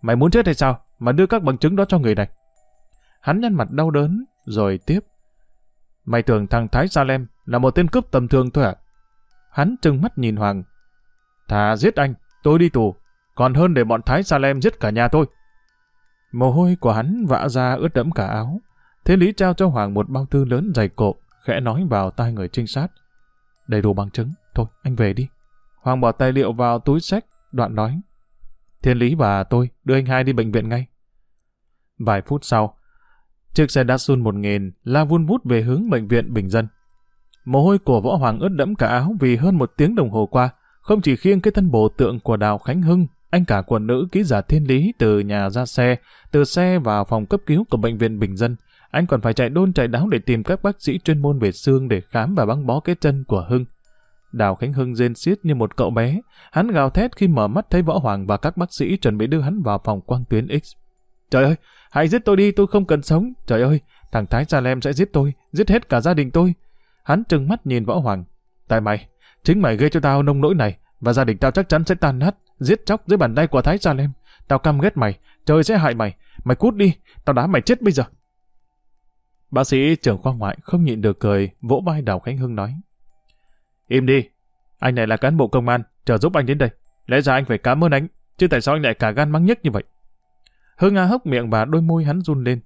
Mày muốn chết hay sao? Mà đưa các bằng chứng đó cho người này. Hắn nhăn mặt đau đớn, rồi tiếp. Mày tưởng thằng Thái Salem là một tên cướp tầm thường thôi à? Hắn trừng mắt nhìn Hoàng. Thà giết anh, tôi đi tù, còn hơn để bọn Thái Salem giết cả nhà tôi. Mồ hôi của hắn vã ra ướt đẫm cả áo. Thế Lý trao cho Hoàng một bao thư lớn dày cộp, khẽ nói vào tai người trinh sát. Đầy đủ bằng chứng, thôi anh về đi. Hoàng bỏ tài liệu vào túi sách, đoạn nói. Thiên Lý và tôi đưa anh hai đi bệnh viện ngay. Vài phút sau, chiếc xe Datsun 1000 la vun vút về hướng bệnh viện Bình Dân. Mồ hôi của Võ Hoàng ướt đẫm cả áo vì hơn một tiếng đồng hồ qua, không chỉ khiêng cái thân bồ tượng của Đào Khánh Hưng, anh cả quần nữ ký giả Thiên Lý từ nhà ra xe, từ xe vào phòng cấp cứu của bệnh viện Bình Dân, anh còn phải chạy đôn chạy đáo để tìm các bác sĩ chuyên môn về xương để khám và băng bó cái chân của Hưng. Đào Khánh Hưng rên xiết như một cậu bé. Hắn gào thét khi mở mắt thấy Võ Hoàng và các bác sĩ chuẩn bị đưa hắn vào phòng quang tuyến X. Trời ơi, hãy giết tôi đi, tôi không cần sống. Trời ơi, thằng Thái Sa Lem sẽ giết tôi, giết hết cả gia đình tôi. Hắn trừng mắt nhìn Võ Hoàng. Tại mày, chính mày gây cho tao nông nỗi này, và gia đình tao chắc chắn sẽ tan nát, giết chóc dưới bàn tay của Thái Sa Lem. Tao căm ghét mày, trời sẽ hại mày, mày cút đi, tao đá mày chết bây giờ. Bác sĩ trưởng khoa ngoại không nhịn được cười, vỗ vai Đào Khánh Hưng nói. Im đi, anh này là cán bộ công an, chờ giúp anh đến đây. Lẽ ra anh phải cảm ơn anh, chứ tại sao anh lại cả gan mắng nhất như vậy? Hưng Nga hốc miệng và đôi môi hắn run lên.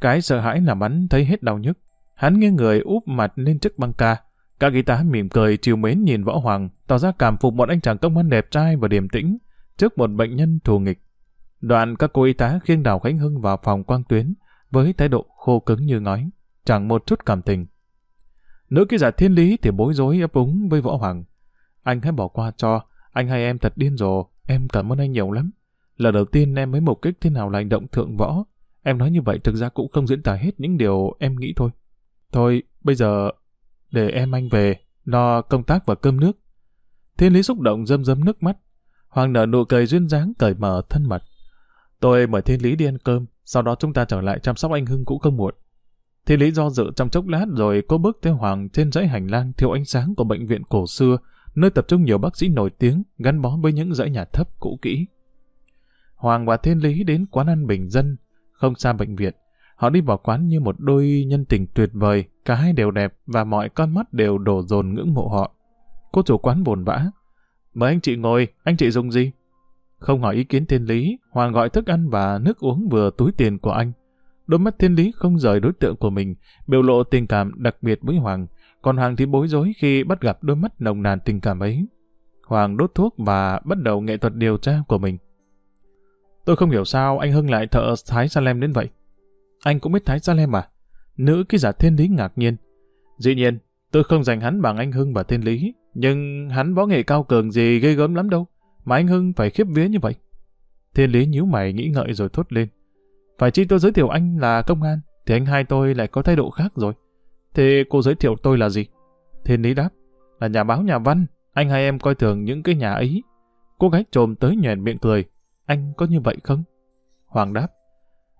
Cái sợ hãi làm hắn thấy hết đau nhức. Hắn nghe người úp mặt lên chiếc băng ca. Các y tá mỉm cười chiều mến nhìn Võ Hoàng, tỏ ra cảm phục bọn anh chàng công an đẹp trai và điềm tĩnh trước một bệnh nhân thù nghịch. Đoạn các cô y tá khiêng đào Khánh Hưng vào phòng quang tuyến với thái độ khô cứng như ngói, chẳng một chút cảm tình. Nữ ký giả thiên lý thì bối rối ấp úng với Võ Hoàng. Anh hãy bỏ qua cho, anh hai em thật điên rồ, em cảm ơn anh nhiều lắm. Lần đầu tiên em mới mục kích thế nào là hành động thượng võ. Em nói như vậy thực ra cũng không diễn tả hết những điều em nghĩ thôi. Thôi, bây giờ để em anh về, lo công tác và cơm nước. Thiên lý xúc động dâm dâm nước mắt. Hoàng nở nụ cười duyên dáng cởi mở thân mật. Tôi mời Thiên Lý đi ăn cơm, sau đó chúng ta trở lại chăm sóc anh Hưng cũng không muộn. Thi lý do dự trong chốc lát rồi cô bước theo Hoàng trên dãy hành lang thiếu ánh sáng của bệnh viện cổ xưa, nơi tập trung nhiều bác sĩ nổi tiếng gắn bó với những dãy nhà thấp cũ kỹ. Hoàng và Thiên Lý đến quán ăn bình dân, không xa bệnh viện. Họ đi vào quán như một đôi nhân tình tuyệt vời, cả hai đều đẹp và mọi con mắt đều đổ dồn ngưỡng mộ họ. Cô chủ quán buồn vã. Mời anh chị ngồi, anh chị dùng gì? Không hỏi ý kiến Thiên Lý, Hoàng gọi thức ăn và nước uống vừa túi tiền của anh. Đôi mắt thiên lý không rời đối tượng của mình, biểu lộ tình cảm đặc biệt với Hoàng, còn Hoàng thì bối rối khi bắt gặp đôi mắt nồng nàn tình cảm ấy. Hoàng đốt thuốc và bắt đầu nghệ thuật điều tra của mình. Tôi không hiểu sao anh Hưng lại thợ Thái Salem đến vậy. Anh cũng biết Thái Salem à? Nữ ký giả thiên lý ngạc nhiên. Dĩ nhiên, tôi không giành hắn bằng anh Hưng và thiên lý, nhưng hắn võ nghệ cao cường gì ghê gớm lắm đâu, mà anh Hưng phải khiếp vía như vậy. Thiên lý nhíu mày nghĩ ngợi rồi thốt lên. Phải chi tôi giới thiệu anh là công an, thì anh hai tôi lại có thái độ khác rồi. Thế cô giới thiệu tôi là gì? Thiên Lý đáp, là nhà báo nhà văn, anh hai em coi thường những cái nhà ấy. Cô gái trồm tới nhèn miệng cười, anh có như vậy không? Hoàng đáp,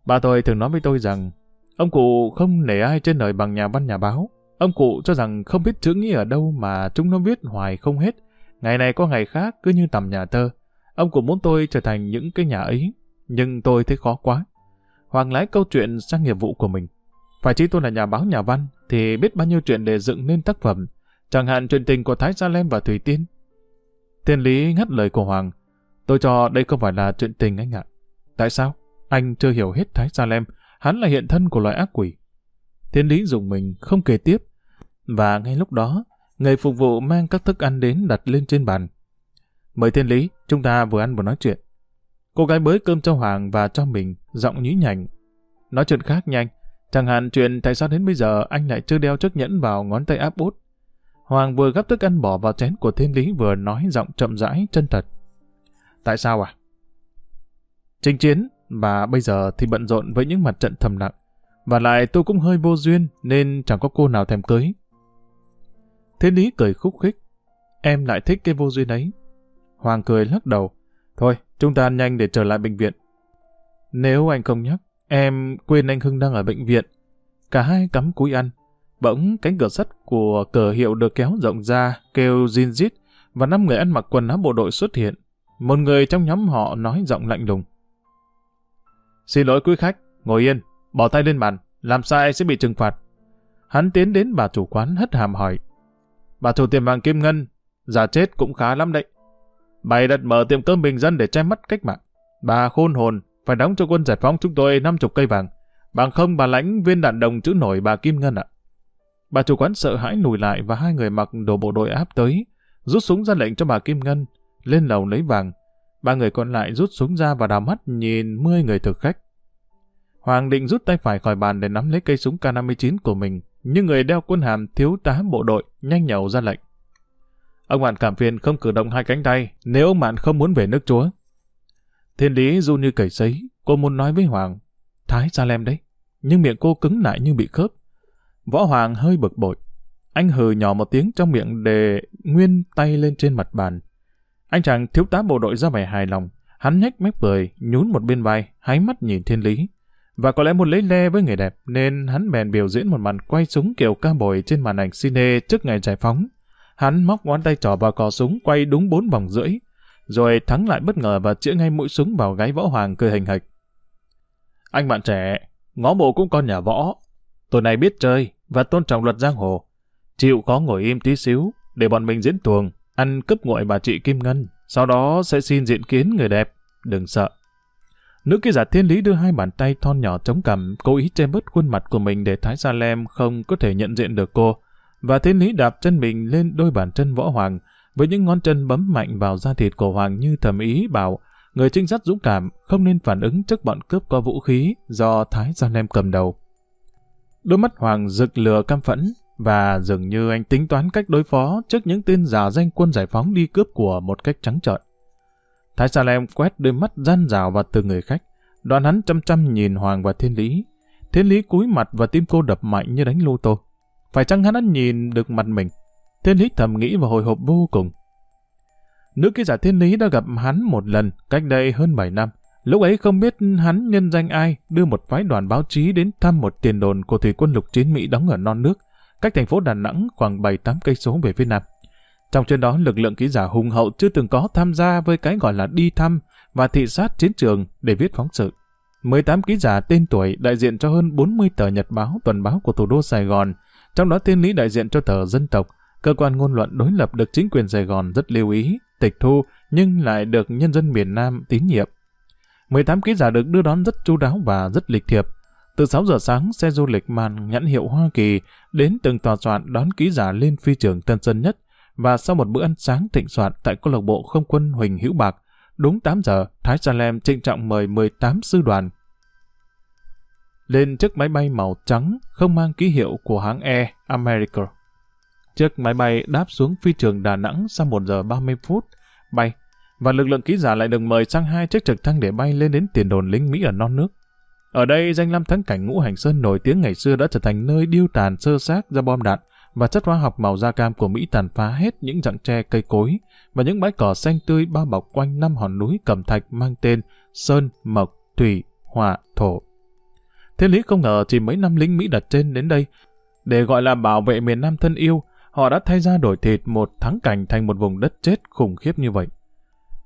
bà tôi thường nói với tôi rằng, ông cụ không nể ai trên đời bằng nhà văn nhà báo. Ông cụ cho rằng không biết chữ nghĩ ở đâu mà chúng nó viết hoài không hết. Ngày này có ngày khác cứ như tầm nhà thơ. Ông cụ muốn tôi trở thành những cái nhà ấy, nhưng tôi thấy khó quá. Hoàng lái câu chuyện sang nghiệp vụ của mình. Phải chí tôi là nhà báo nhà văn, thì biết bao nhiêu chuyện để dựng nên tác phẩm, chẳng hạn chuyện tình của Thái Gia Lem và Thủy Tiên. Thiên Lý ngắt lời của Hoàng, tôi cho đây không phải là chuyện tình anh ạ. Tại sao? Anh chưa hiểu hết Thái Gia Lem, hắn là hiện thân của loài ác quỷ. Thiên Lý dùng mình không kể tiếp, và ngay lúc đó, người phục vụ mang các thức ăn đến đặt lên trên bàn. Mời Thiên Lý, chúng ta vừa ăn vừa nói chuyện. Cô gái bới cơm cho Hoàng và cho mình, giọng nhí nhảnh. Nói chuyện khác nhanh, chẳng hạn chuyện tại sao đến bây giờ anh lại chưa đeo chiếc nhẫn vào ngón tay áp út. Hoàng vừa gấp thức ăn bỏ vào chén của thiên lý vừa nói giọng chậm rãi, chân thật. Tại sao à? Trình chiến, và bây giờ thì bận rộn với những mặt trận thầm lặng. Và lại tôi cũng hơi vô duyên nên chẳng có cô nào thèm cưới. Thiên lý cười khúc khích. Em lại thích cái vô duyên ấy. Hoàng cười lắc đầu. Thôi, Chúng ta nhanh để trở lại bệnh viện. Nếu anh không nhắc, em quên anh Hưng đang ở bệnh viện. Cả hai cắm cúi ăn. Bỗng cánh cửa sắt của cửa hiệu được kéo rộng ra, kêu zin zít, và năm người ăn mặc quần áo bộ đội xuất hiện. Một người trong nhóm họ nói giọng lạnh lùng. Xin lỗi quý khách, ngồi yên, bỏ tay lên bàn, làm sai sẽ bị trừng phạt. Hắn tiến đến bà chủ quán hất hàm hỏi. Bà chủ tiệm vàng Kim Ngân, già chết cũng khá lắm đấy. Bày đặt mở tiệm cơm bình dân để che mắt cách mạng. Bà khôn hồn, phải đóng cho quân giải phóng chúng tôi 50 cây vàng. Bằng không bà lãnh viên đạn đồng chữ nổi bà Kim Ngân ạ. Bà chủ quán sợ hãi lùi lại và hai người mặc đồ bộ đội áp tới, rút súng ra lệnh cho bà Kim Ngân, lên lầu lấy vàng. Ba người còn lại rút súng ra và đào mắt nhìn 10 người thực khách. Hoàng định rút tay phải khỏi bàn để nắm lấy cây súng K-59 của mình, nhưng người đeo quân hàm thiếu tá bộ đội nhanh nhẩu ra lệnh. Ông Mạn cảm phiền không cử động hai cánh tay nếu ông Mạn không muốn về nước chúa. Thiên lý run như cầy sấy, cô muốn nói với Hoàng, Thái Salem đấy, nhưng miệng cô cứng lại như bị khớp. Võ Hoàng hơi bực bội, anh hừ nhỏ một tiếng trong miệng để nguyên tay lên trên mặt bàn. Anh chàng thiếu tá bộ đội ra vẻ hài lòng, hắn nhếch mép cười, nhún một bên vai, hái mắt nhìn thiên lý. Và có lẽ muốn lấy le với người đẹp nên hắn bèn biểu diễn một màn quay súng kiểu ca bồi trên màn ảnh cine trước ngày giải phóng. Hắn móc ngón tay trỏ vào cò súng quay đúng bốn vòng rưỡi, rồi thắng lại bất ngờ và chĩa ngay mũi súng vào gáy võ hoàng cười hình hạch. Anh bạn trẻ, ngõ bộ cũng con nhà võ. Tôi này biết chơi và tôn trọng luật giang hồ. Chịu có ngồi im tí xíu để bọn mình diễn tuồng, ăn cướp nguội bà chị Kim Ngân, sau đó sẽ xin diện kiến người đẹp. Đừng sợ. Nữ kia giả thiên lý đưa hai bàn tay thon nhỏ chống cằm, cố ý che bớt khuôn mặt của mình để Thái Sa Lem không có thể nhận diện được cô và thiên lý đạp chân mình lên đôi bàn chân võ hoàng, với những ngón chân bấm mạnh vào da thịt của hoàng như thầm ý bảo người trinh sát dũng cảm không nên phản ứng trước bọn cướp có vũ khí do Thái Gia Lem cầm đầu. Đôi mắt hoàng rực lửa căm phẫn và dường như anh tính toán cách đối phó trước những tên giả danh quân giải phóng đi cướp của một cách trắng trợn. Thái Gia Lem quét đôi mắt gian rào vào từ người khách, đoàn hắn chăm chăm nhìn Hoàng và Thiên Lý. Thiên Lý cúi mặt và tim cô đập mạnh như đánh lô tô. Phải chăng hắn đã nhìn được mặt mình? Thiên lý thầm nghĩ và hồi hộp vô cùng. Nữ ký giả thiên lý đã gặp hắn một lần, cách đây hơn 7 năm. Lúc ấy không biết hắn nhân danh ai đưa một phái đoàn báo chí đến thăm một tiền đồn của thủy quân lục chiến Mỹ đóng ở non nước, cách thành phố Đà Nẵng khoảng 7-8 cây số về phía nam. Trong chuyến đó, lực lượng ký giả hùng hậu chưa từng có tham gia với cái gọi là đi thăm và thị sát chiến trường để viết phóng sự. 18 ký giả tên tuổi đại diện cho hơn 40 tờ nhật báo tuần báo của thủ đô Sài Gòn trong đó tiên lý đại diện cho tờ Dân tộc, cơ quan ngôn luận đối lập được chính quyền Sài Gòn rất lưu ý, tịch thu nhưng lại được nhân dân miền Nam tín nhiệm. 18 ký giả được đưa đón rất chú đáo và rất lịch thiệp. Từ 6 giờ sáng, xe du lịch màn nhãn hiệu Hoa Kỳ đến từng tòa soạn đón ký giả lên phi trường Tân Sơn Nhất và sau một bữa ăn sáng thịnh soạn tại câu lạc bộ không quân Huỳnh Hữu Bạc, đúng 8 giờ, Thái Salem trịnh trọng mời 18 sư đoàn lên chiếc máy bay màu trắng không mang ký hiệu của hãng Air America. Chiếc máy bay đáp xuống phi trường Đà Nẵng sau 1 giờ 30 phút bay và lực lượng ký giả lại được mời sang hai chiếc trực thăng để bay lên đến tiền đồn lính Mỹ ở non nước. Ở đây, danh lam thắng cảnh ngũ hành sơn nổi tiếng ngày xưa đã trở thành nơi điêu tàn sơ xác do bom đạn và chất hóa học màu da cam của Mỹ tàn phá hết những rặng tre cây cối và những bãi cỏ xanh tươi bao bọc quanh năm hòn núi cẩm thạch mang tên Sơn, Mộc, Thủy, Hỏa, Thổ, Thế Lý không ngờ chỉ mấy năm lính Mỹ đặt trên đến đây, để gọi là bảo vệ miền Nam thân yêu, họ đã thay ra đổi thịt một thắng cảnh thành một vùng đất chết khủng khiếp như vậy.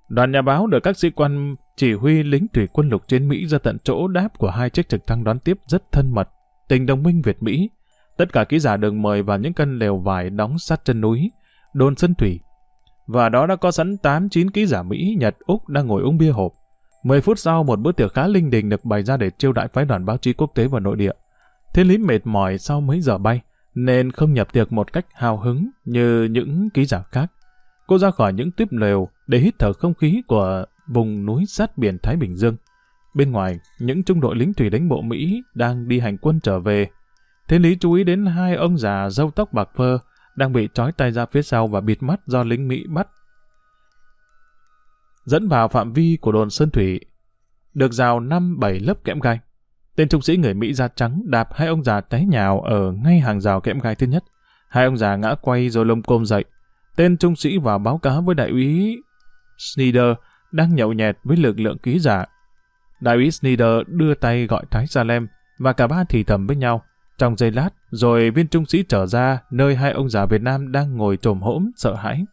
Đoàn nhà báo được các sĩ quan chỉ huy lính thủy quân lục chiến Mỹ ra tận chỗ đáp của hai chiếc trực thăng đón tiếp rất thân mật, tình đồng minh Việt-Mỹ. Tất cả ký giả được mời vào những căn lều vải đóng sát chân núi, đồn sân thủy. Và đó đã có sẵn 8-9 ký giả Mỹ, Nhật, Úc đang ngồi uống bia hộp, 10 phút sau, một bữa tiệc khá linh đình được bày ra để chiêu đãi phái đoàn báo chí quốc tế và nội địa. Thiên Lý mệt mỏi sau mấy giờ bay, nên không nhập tiệc một cách hào hứng như những ký giả khác. Cô ra khỏi những tuyếp lều để hít thở không khí của vùng núi sát biển Thái Bình Dương. Bên ngoài, những trung đội lính thủy đánh bộ Mỹ đang đi hành quân trở về. Thiên Lý chú ý đến hai ông già râu tóc bạc phơ đang bị trói tay ra phía sau và bịt mắt do lính Mỹ bắt dẫn vào phạm vi của đồn Sơn Thủy. Được rào 5-7 lớp kẽm gai. Tên trung sĩ người Mỹ da trắng đạp hai ông già té nhào ở ngay hàng rào kẽm gai thứ nhất. Hai ông già ngã quay rồi lông côm dậy. Tên trung sĩ vào báo cáo với đại úy Snyder đang nhậu nhẹt với lực lượng ký giả. Đại úy Snyder đưa tay gọi Thái Salem và cả ba thì thầm với nhau. Trong giây lát, rồi viên trung sĩ trở ra nơi hai ông già Việt Nam đang ngồi trồm hỗn sợ hãi.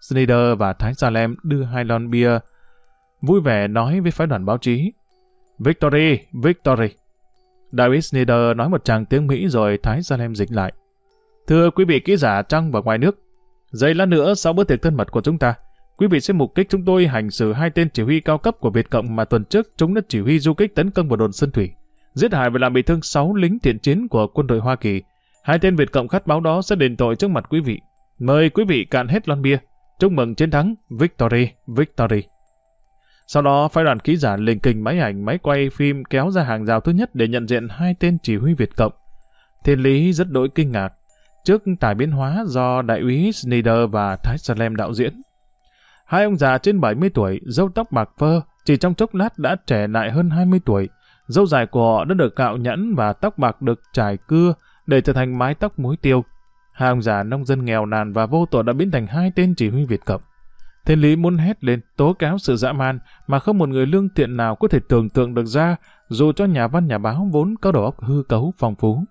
Snyder và Thái Salem đưa hai lon bia, vui vẻ nói với phái đoàn báo chí. Victory! Victory! David Snyder nói một tràng tiếng Mỹ rồi Thái Salem dịch lại. Thưa quý vị ký giả trong và ngoài nước, giây lát nữa sau bữa tiệc thân mật của chúng ta, quý vị sẽ mục kích chúng tôi hành xử hai tên chỉ huy cao cấp của Việt Cộng mà tuần trước chúng đã chỉ huy du kích tấn công vào đồn Sơn Thủy, giết hại và làm bị thương sáu lính thiện chiến của quân đội Hoa Kỳ. Hai tên Việt Cộng khát báo đó sẽ đền tội trước mặt quý vị. Mời quý vị cạn hết lon bia. Chúc mừng chiến thắng, victory, victory. Sau đó, phái đoàn ký giả lên kinh máy ảnh, máy quay phim kéo ra hàng rào thứ nhất để nhận diện hai tên chỉ huy Việt Cộng. Thiên Lý rất đổi kinh ngạc trước tài biến hóa do đại úy Snyder và Thái Salem đạo diễn. Hai ông già trên 70 tuổi, râu tóc bạc phơ, chỉ trong chốc lát đã trẻ lại hơn 20 tuổi. Râu dài của họ đã được cạo nhẵn và tóc bạc được trải cưa để trở thành mái tóc muối tiêu hai ông già nông dân nghèo nàn và vô tội đã biến thành hai tên chỉ huy Việt Cộng. Thiên Lý muốn hét lên tố cáo sự dã man mà không một người lương thiện nào có thể tưởng tượng được ra dù cho nhà văn nhà báo vốn có đầu óc hư cấu phong phú.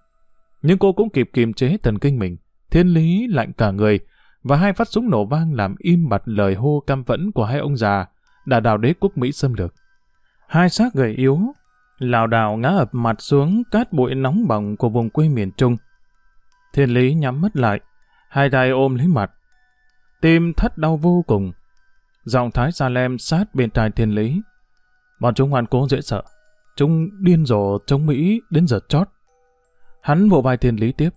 Nhưng cô cũng kịp kiềm chế thần kinh mình. Thiên Lý lạnh cả người và hai phát súng nổ vang làm im bặt lời hô cam phẫn của hai ông già đã đào đế quốc Mỹ xâm lược. Hai xác gầy yếu, lảo đảo ngã ập mặt xuống cát bụi nóng bỏng của vùng quê miền Trung. Thiên Lý nhắm mắt lại, hai tay ôm lấy mặt. Tim thắt đau vô cùng. giọng Thái Sa Lem sát bên tai Thiên Lý. Bọn chúng hoàn cố dễ sợ. Chúng điên rồ chống Mỹ đến giờ chót. Hắn vỗ vai Thiên Lý tiếp.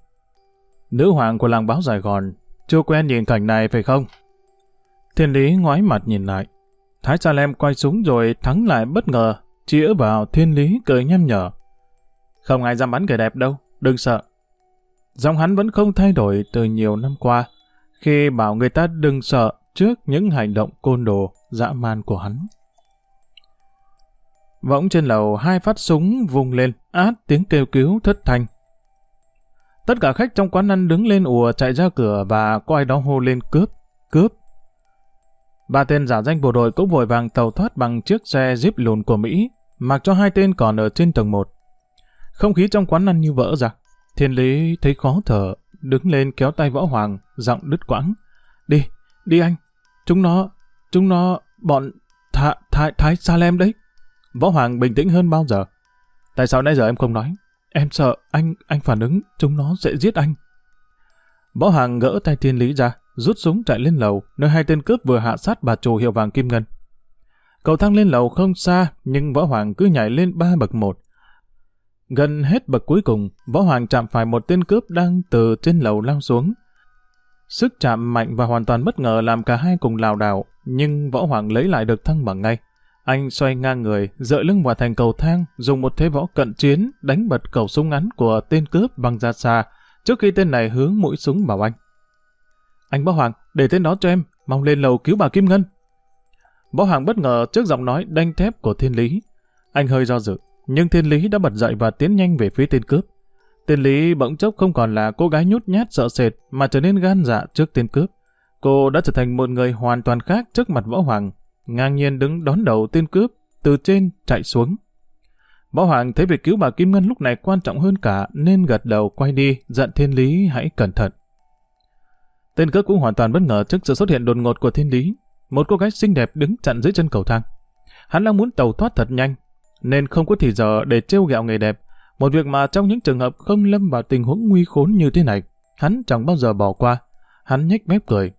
Nữ hoàng của làng báo Sài Gòn chưa quen nhìn cảnh này phải không? Thiên Lý ngoái mặt nhìn lại. Thái Sa Lem quay súng rồi thắng lại bất ngờ, chĩa vào Thiên Lý cười nhăm nhở. Không ai dám bắn kẻ đẹp đâu, đừng sợ. Giọng hắn vẫn không thay đổi từ nhiều năm qua, khi bảo người ta đừng sợ trước những hành động côn đồ, dã man của hắn. Võng trên lầu hai phát súng vùng lên, át tiếng kêu cứu thất thanh. Tất cả khách trong quán ăn đứng lên ùa chạy ra cửa và có ai đó hô lên cướp, cướp. Ba tên giả danh bộ đội cũng vội vàng tàu thoát bằng chiếc xe Jeep lùn của Mỹ, mặc cho hai tên còn ở trên tầng 1. Không khí trong quán ăn như vỡ ra. Thiên Lý thấy khó thở, đứng lên kéo tay Võ Hoàng, giọng đứt quãng. Đi, đi anh, chúng nó, chúng nó, bọn Thái, Thái, Thái Salem đấy. Võ Hoàng bình tĩnh hơn bao giờ. Tại sao nãy giờ em không nói? Em sợ anh, anh phản ứng, chúng nó sẽ giết anh. Võ Hoàng gỡ tay Thiên Lý ra, rút súng chạy lên lầu, nơi hai tên cướp vừa hạ sát bà chủ hiệu vàng Kim Ngân. Cầu thang lên lầu không xa, nhưng Võ Hoàng cứ nhảy lên ba bậc một, Gần hết bậc cuối cùng, Võ Hoàng chạm phải một tên cướp đang từ trên lầu lao xuống. Sức chạm mạnh và hoàn toàn bất ngờ làm cả hai cùng lào đảo, nhưng Võ Hoàng lấy lại được thăng bằng ngay. Anh xoay ngang người, dỡ lưng vào thành cầu thang, dùng một thế võ cận chiến đánh bật cầu súng ngắn của tên cướp bằng ra xa, trước khi tên này hướng mũi súng vào anh. Anh Võ Hoàng, để tên đó cho em, mong lên lầu cứu bà Kim Ngân. Võ Hoàng bất ngờ trước giọng nói đanh thép của thiên lý. Anh hơi do dự, nhưng thiên lý đã bật dậy và tiến nhanh về phía tên cướp. Thiên lý bỗng chốc không còn là cô gái nhút nhát sợ sệt mà trở nên gan dạ trước tên cướp. Cô đã trở thành một người hoàn toàn khác trước mặt võ hoàng, ngang nhiên đứng đón đầu tên cướp, từ trên chạy xuống. Võ Hoàng thấy việc cứu bà Kim Ngân lúc này quan trọng hơn cả nên gật đầu quay đi, dặn Thiên Lý hãy cẩn thận. Tên cướp cũng hoàn toàn bất ngờ trước sự xuất hiện đột ngột của Thiên Lý. Một cô gái xinh đẹp đứng chặn dưới chân cầu thang. Hắn đang muốn tàu thoát thật nhanh nên không có thì giờ để trêu ghẹo người đẹp. Một việc mà trong những trường hợp không lâm vào tình huống nguy khốn như thế này, hắn chẳng bao giờ bỏ qua. Hắn nhếch mép cười.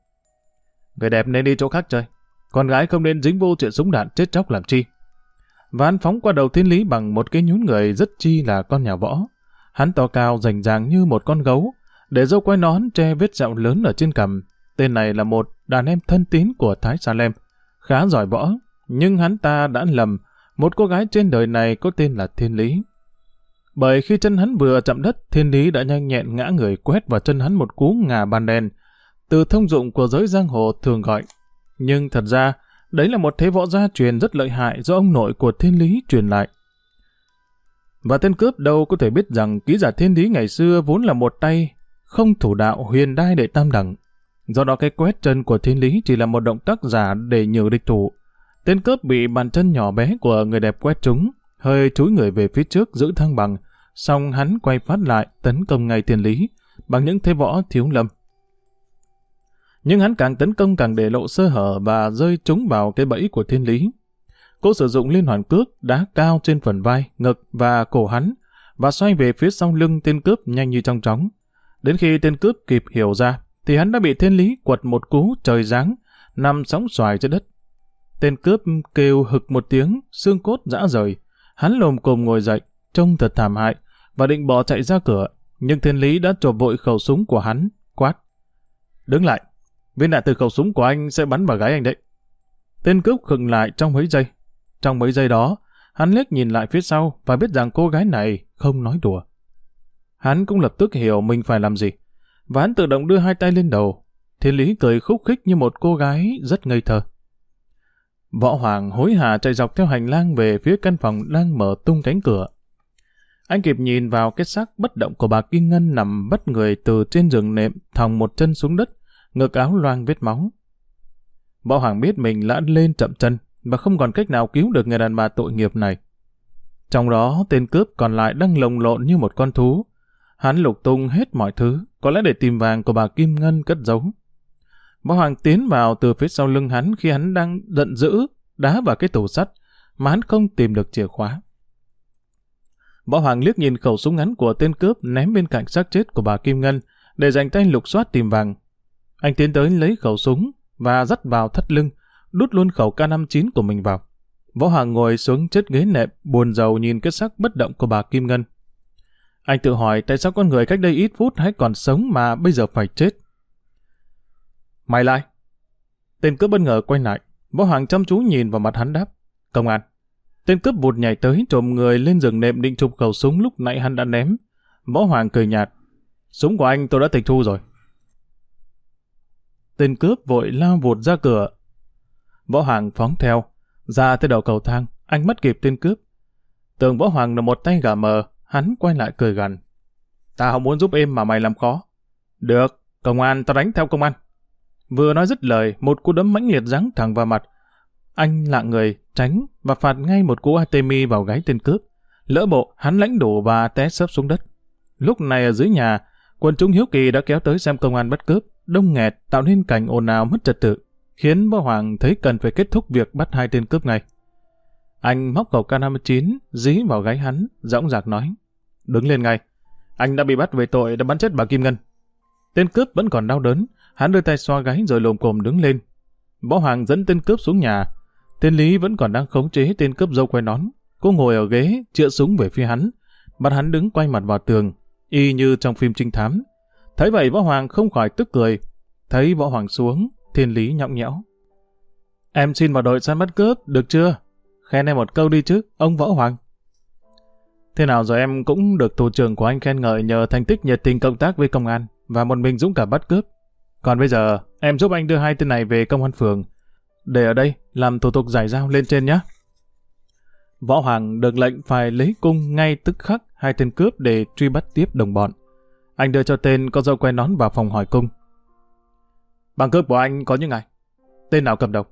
Người đẹp nên đi chỗ khác chơi. Con gái không nên dính vô chuyện súng đạn chết chóc làm chi. Và hắn phóng qua đầu thiên lý bằng một cái nhún người rất chi là con nhà võ. Hắn to cao rành ràng như một con gấu, để dâu quay nón che vết sẹo lớn ở trên cằm. Tên này là một đàn em thân tín của Thái Sa Lem, khá giỏi võ, nhưng hắn ta đã lầm một cô gái trên đời này có tên là Thiên Lý. Bởi khi chân hắn vừa chạm đất, Thiên Lý đã nhanh nhẹn ngã người quét vào chân hắn một cú ngà bàn đèn, từ thông dụng của giới giang hồ thường gọi. Nhưng thật ra, đấy là một thế võ gia truyền rất lợi hại do ông nội của Thiên Lý truyền lại. Và tên cướp đâu có thể biết rằng ký giả Thiên Lý ngày xưa vốn là một tay, không thủ đạo huyền đai đệ tam đẳng. Do đó cái quét chân của Thiên Lý chỉ là một động tác giả để nhử địch thủ, Tên cướp bị bàn chân nhỏ bé của người đẹp quét trúng, hơi chúi người về phía trước giữ thăng bằng, xong hắn quay phát lại tấn công ngay Thiên lý bằng những thế võ thiếu lâm. Nhưng hắn càng tấn công càng để lộ sơ hở và rơi trúng vào cái bẫy của thiên lý. Cô sử dụng liên hoàn cước đá cao trên phần vai, ngực và cổ hắn và xoay về phía sau lưng tên cướp nhanh như trong chóng. Đến khi tên cướp kịp hiểu ra thì hắn đã bị thiên lý quật một cú trời giáng nằm sóng xoài trên đất. Tên cướp kêu hực một tiếng, xương cốt rã rời. Hắn lồm cồm ngồi dậy, trông thật thảm hại, và định bỏ chạy ra cửa. Nhưng thiên lý đã trộm vội khẩu súng của hắn, quát. Đứng lại, viên đạn từ khẩu súng của anh sẽ bắn vào gái anh đấy. Tên cướp khựng lại trong mấy giây. Trong mấy giây đó, hắn liếc nhìn lại phía sau và biết rằng cô gái này không nói đùa. Hắn cũng lập tức hiểu mình phải làm gì. Và hắn tự động đưa hai tay lên đầu. Thiên lý cười khúc khích như một cô gái rất ngây thơ. Võ Hoàng hối hả chạy dọc theo hành lang về phía căn phòng đang mở tung cánh cửa. Anh kịp nhìn vào cái xác bất động của bà Kim Ngân nằm bất người từ trên giường nệm, thòng một chân xuống đất, ngực áo loang vết máu. Võ Hoàng biết mình lã lên chậm chân và không còn cách nào cứu được người đàn bà tội nghiệp này. Trong đó, tên cướp còn lại đang lồng lộn như một con thú. Hắn lục tung hết mọi thứ, có lẽ để tìm vàng của bà Kim Ngân cất giấu. Võ Hoàng tiến vào từ phía sau lưng hắn khi hắn đang giận dữ, đá vào cái tủ sắt, mà hắn không tìm được chìa khóa. Võ Hoàng liếc nhìn khẩu súng ngắn của tên cướp ném bên cạnh xác chết của bà Kim Ngân để dành tay lục soát tìm vàng. Anh tiến tới lấy khẩu súng và dắt vào thắt lưng, đút luôn khẩu K59 của mình vào. Võ Hoàng ngồi xuống chết ghế nệm, buồn rầu nhìn cái xác bất động của bà Kim Ngân. Anh tự hỏi tại sao con người cách đây ít phút hãy còn sống mà bây giờ phải chết. Mày lại. Tên cướp bất ngờ quay lại. Võ Hoàng chăm chú nhìn vào mặt hắn đáp. Công an. Tên cướp vụt nhảy tới trộm người lên rừng nệm định chụp khẩu súng lúc nãy hắn đã ném. Võ Hoàng cười nhạt. Súng của anh tôi đã tịch thu rồi. Tên cướp vội lao vụt ra cửa. Võ Hoàng phóng theo. Ra tới đầu cầu thang, anh mất kịp tên cướp. Tường Võ Hoàng là một tay gà mờ, hắn quay lại cười gần ta không muốn giúp em mà mày làm khó. Được, công an, ta đánh theo công an. Vừa nói dứt lời, một cú đấm mãnh liệt giáng thẳng vào mặt. Anh lạ người, tránh và phạt ngay một cú Atemi vào gáy tên cướp. Lỡ bộ, hắn lãnh đổ và té sấp xuống đất. Lúc này ở dưới nhà, quần chúng hiếu kỳ đã kéo tới xem công an bắt cướp, đông nghẹt tạo nên cảnh ồn ào mất trật tự, khiến võ hoàng thấy cần phải kết thúc việc bắt hai tên cướp ngay. Anh móc cầu K59, dí vào gáy hắn, dõng dạc nói. Đứng lên ngay. Anh đã bị bắt về tội đã bắn chết bà Kim Ngân. Tên cướp vẫn còn đau đớn, Hắn đưa tay xoa gáy rồi lồm cồm đứng lên. Võ Hoàng dẫn tên cướp xuống nhà. Tên Lý vẫn còn đang khống chế tên cướp dâu quay nón. Cô ngồi ở ghế, chĩa súng về phía hắn. Mặt hắn đứng quay mặt vào tường, y như trong phim trinh thám. Thấy vậy Võ Hoàng không khỏi tức cười. Thấy Võ Hoàng xuống, Thiên Lý nhõng nhẽo. Em xin vào đội săn bắt cướp, được chưa? Khen em một câu đi chứ, ông Võ Hoàng. Thế nào rồi em cũng được thủ trưởng của anh khen ngợi nhờ thành tích nhiệt tình công tác với công an và một mình dũng cảm bắt cướp. Còn bây giờ, em giúp anh đưa hai tên này về công an phường, để ở đây làm thủ tục giải giao lên trên nhé. Võ Hoàng được lệnh phải lấy cung ngay tức khắc hai tên cướp để truy bắt tiếp đồng bọn. Anh đưa cho tên con dâu quen nón vào phòng hỏi cung. Bằng cướp của anh có những ai? Tên nào cầm đầu?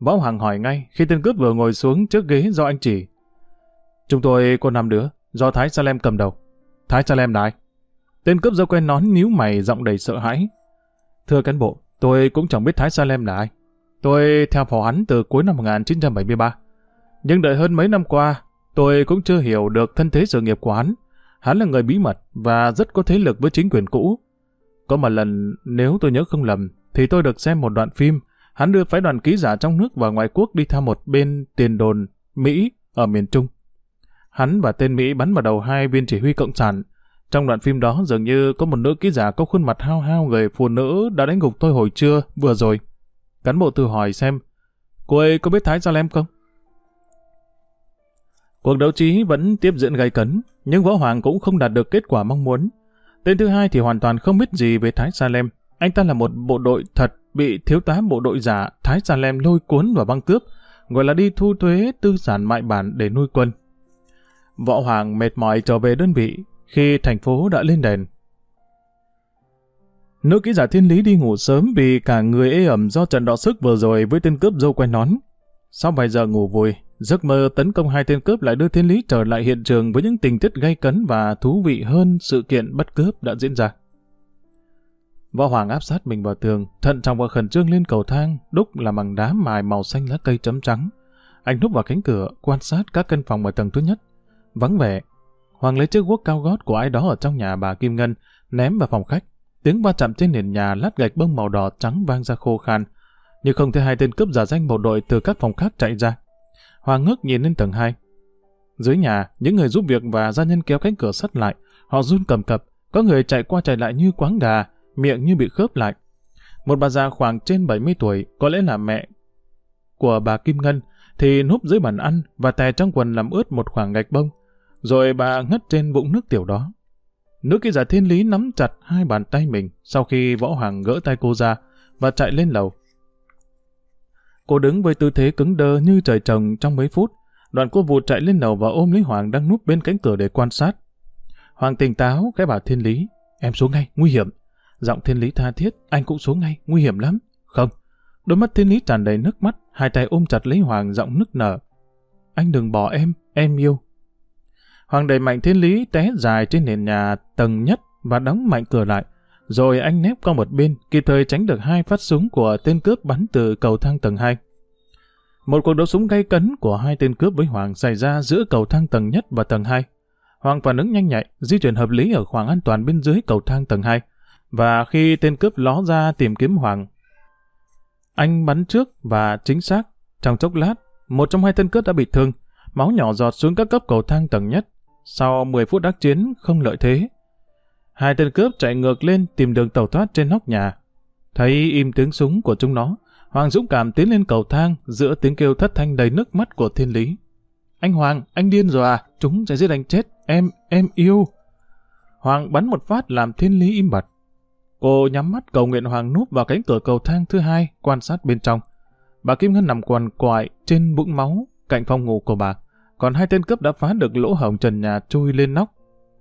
Võ Hoàng hỏi ngay khi tên cướp vừa ngồi xuống trước ghế do anh chỉ. Chúng tôi có năm đứa, do Thái Salem cầm đầu. Thái Salem là ai? Tên cướp dâu quen nón níu mày giọng đầy sợ hãi, Thưa cán bộ, tôi cũng chẳng biết Thái Salem là ai. Tôi theo phò hắn từ cuối năm 1973. Nhưng đợi hơn mấy năm qua, tôi cũng chưa hiểu được thân thế sự nghiệp của hắn. Hắn là người bí mật và rất có thế lực với chính quyền cũ. Có một lần, nếu tôi nhớ không lầm, thì tôi được xem một đoạn phim. Hắn đưa phái đoàn ký giả trong nước và ngoại quốc đi thăm một bên tiền đồn Mỹ ở miền Trung. Hắn và tên Mỹ bắn vào đầu hai viên chỉ huy cộng sản, trong đoạn phim đó dường như có một nữ ký giả có khuôn mặt hao hao người phụ nữ đã đánh gục tôi hồi trưa vừa rồi. Cán bộ tự hỏi xem, cô ấy có biết Thái Gia Lem không? Cuộc đấu trí vẫn tiếp diễn gay cấn, nhưng Võ Hoàng cũng không đạt được kết quả mong muốn. Tên thứ hai thì hoàn toàn không biết gì về Thái Salem. Anh ta là một bộ đội thật bị thiếu tá bộ đội giả Thái Salem lôi cuốn và băng cướp, gọi là đi thu thuế tư sản mại bản để nuôi quân. Võ Hoàng mệt mỏi trở về đơn vị, khi thành phố đã lên đèn. Nữ ký giả thiên lý đi ngủ sớm vì cả người ê ẩm do trận đọ sức vừa rồi với tên cướp dâu quen nón. Sau vài giờ ngủ vùi, giấc mơ tấn công hai tên cướp lại đưa thiên lý trở lại hiện trường với những tình tiết gây cấn và thú vị hơn sự kiện bắt cướp đã diễn ra. Võ Hoàng áp sát mình vào tường, thận trọng và khẩn trương lên cầu thang, đúc là bằng đá mài màu xanh lá cây chấm trắng. Anh núp vào cánh cửa, quan sát các căn phòng ở tầng thứ nhất. Vắng vẻ, Hoàng lấy chiếc guốc cao gót của ai đó ở trong nhà bà Kim Ngân, ném vào phòng khách. Tiếng va chạm trên nền nhà lát gạch bông màu đỏ trắng vang ra khô khan. Nhưng không thấy hai tên cướp giả danh bộ đội từ các phòng khác chạy ra. Hoàng ngước nhìn lên tầng 2. Dưới nhà, những người giúp việc và gia nhân kéo cánh cửa sắt lại. Họ run cầm cập, có người chạy qua chạy lại như quáng gà, miệng như bị khớp lại. Một bà già khoảng trên 70 tuổi, có lẽ là mẹ của bà Kim Ngân, thì núp dưới bàn ăn và tè trong quần làm ướt một khoảng gạch bông. Rồi bà ngất trên vũng nước tiểu đó. Nữ ký giả thiên lý nắm chặt hai bàn tay mình sau khi võ hoàng gỡ tay cô ra và chạy lên lầu. Cô đứng với tư thế cứng đơ như trời trồng trong mấy phút. Đoàn cô vụt chạy lên lầu và ôm lấy Hoàng đang núp bên cánh cửa để quan sát. Hoàng tỉnh táo, khẽ bảo thiên lý. Em xuống ngay, nguy hiểm. Giọng thiên lý tha thiết, anh cũng xuống ngay, nguy hiểm lắm. Không. Đôi mắt thiên lý tràn đầy nước mắt, hai tay ôm chặt lấy Hoàng giọng nức nở. Anh đừng bỏ em, em yêu, Hoàng đẩy mạnh thiên lý té dài trên nền nhà tầng nhất và đóng mạnh cửa lại. Rồi anh nép qua một bên, kịp thời tránh được hai phát súng của tên cướp bắn từ cầu thang tầng 2. Một cuộc đấu súng gay cấn của hai tên cướp với Hoàng xảy ra giữa cầu thang tầng nhất và tầng 2. Hoàng phản ứng nhanh nhạy, di chuyển hợp lý ở khoảng an toàn bên dưới cầu thang tầng 2. Và khi tên cướp ló ra tìm kiếm Hoàng, anh bắn trước và chính xác. Trong chốc lát, một trong hai tên cướp đã bị thương, máu nhỏ giọt xuống các cấp cầu thang tầng nhất. Sau 10 phút đắc chiến không lợi thế, hai tên cướp chạy ngược lên tìm đường tàu thoát trên nóc nhà. Thấy im tiếng súng của chúng nó, Hoàng dũng cảm tiến lên cầu thang giữa tiếng kêu thất thanh đầy nước mắt của thiên lý. Anh Hoàng, anh điên rồi à, chúng sẽ giết anh chết, em, em yêu. Hoàng bắn một phát làm thiên lý im bặt. Cô nhắm mắt cầu nguyện Hoàng núp vào cánh cửa cầu thang thứ hai, quan sát bên trong. Bà Kim Ngân nằm quằn quại trên bụng máu, cạnh phòng ngủ của bà còn hai tên cướp đã phá được lỗ hồng trần nhà chui lên nóc.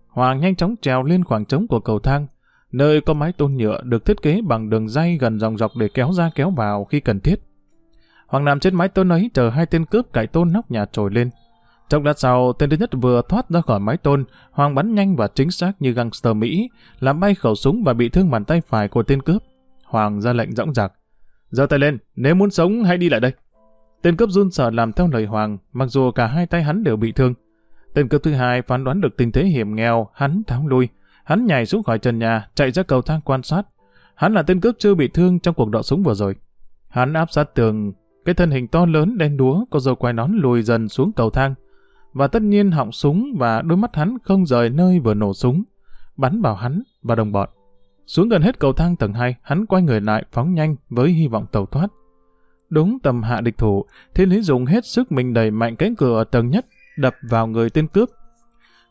Hoàng nhanh chóng trèo lên khoảng trống của cầu thang, nơi có mái tôn nhựa được thiết kế bằng đường dây gần dòng dọc để kéo ra kéo vào khi cần thiết. Hoàng nằm trên mái tôn ấy chờ hai tên cướp cải tôn nóc nhà trồi lên. Trong lát sau, tên thứ nhất vừa thoát ra khỏi mái tôn, Hoàng bắn nhanh và chính xác như gangster Mỹ, làm bay khẩu súng và bị thương bàn tay phải của tên cướp. Hoàng ra lệnh dõng dạc. Giơ tay lên, nếu muốn sống hãy đi lại đây. Tên cướp run sợ làm theo lời Hoàng, mặc dù cả hai tay hắn đều bị thương. Tên cướp thứ hai phán đoán được tình thế hiểm nghèo, hắn tháo lui. Hắn nhảy xuống khỏi trần nhà, chạy ra cầu thang quan sát. Hắn là tên cướp chưa bị thương trong cuộc đọ súng vừa rồi. Hắn áp sát tường, cái thân hình to lớn đen đúa có dầu quai nón lùi dần xuống cầu thang. Và tất nhiên họng súng và đôi mắt hắn không rời nơi vừa nổ súng. Bắn vào hắn và đồng bọn. Xuống gần hết cầu thang tầng 2, hắn quay người lại phóng nhanh với hy vọng tàu thoát. Đúng tầm hạ địch thủ, thiên lý dùng hết sức mình đẩy mạnh cánh cửa ở tầng nhất, đập vào người tên cướp.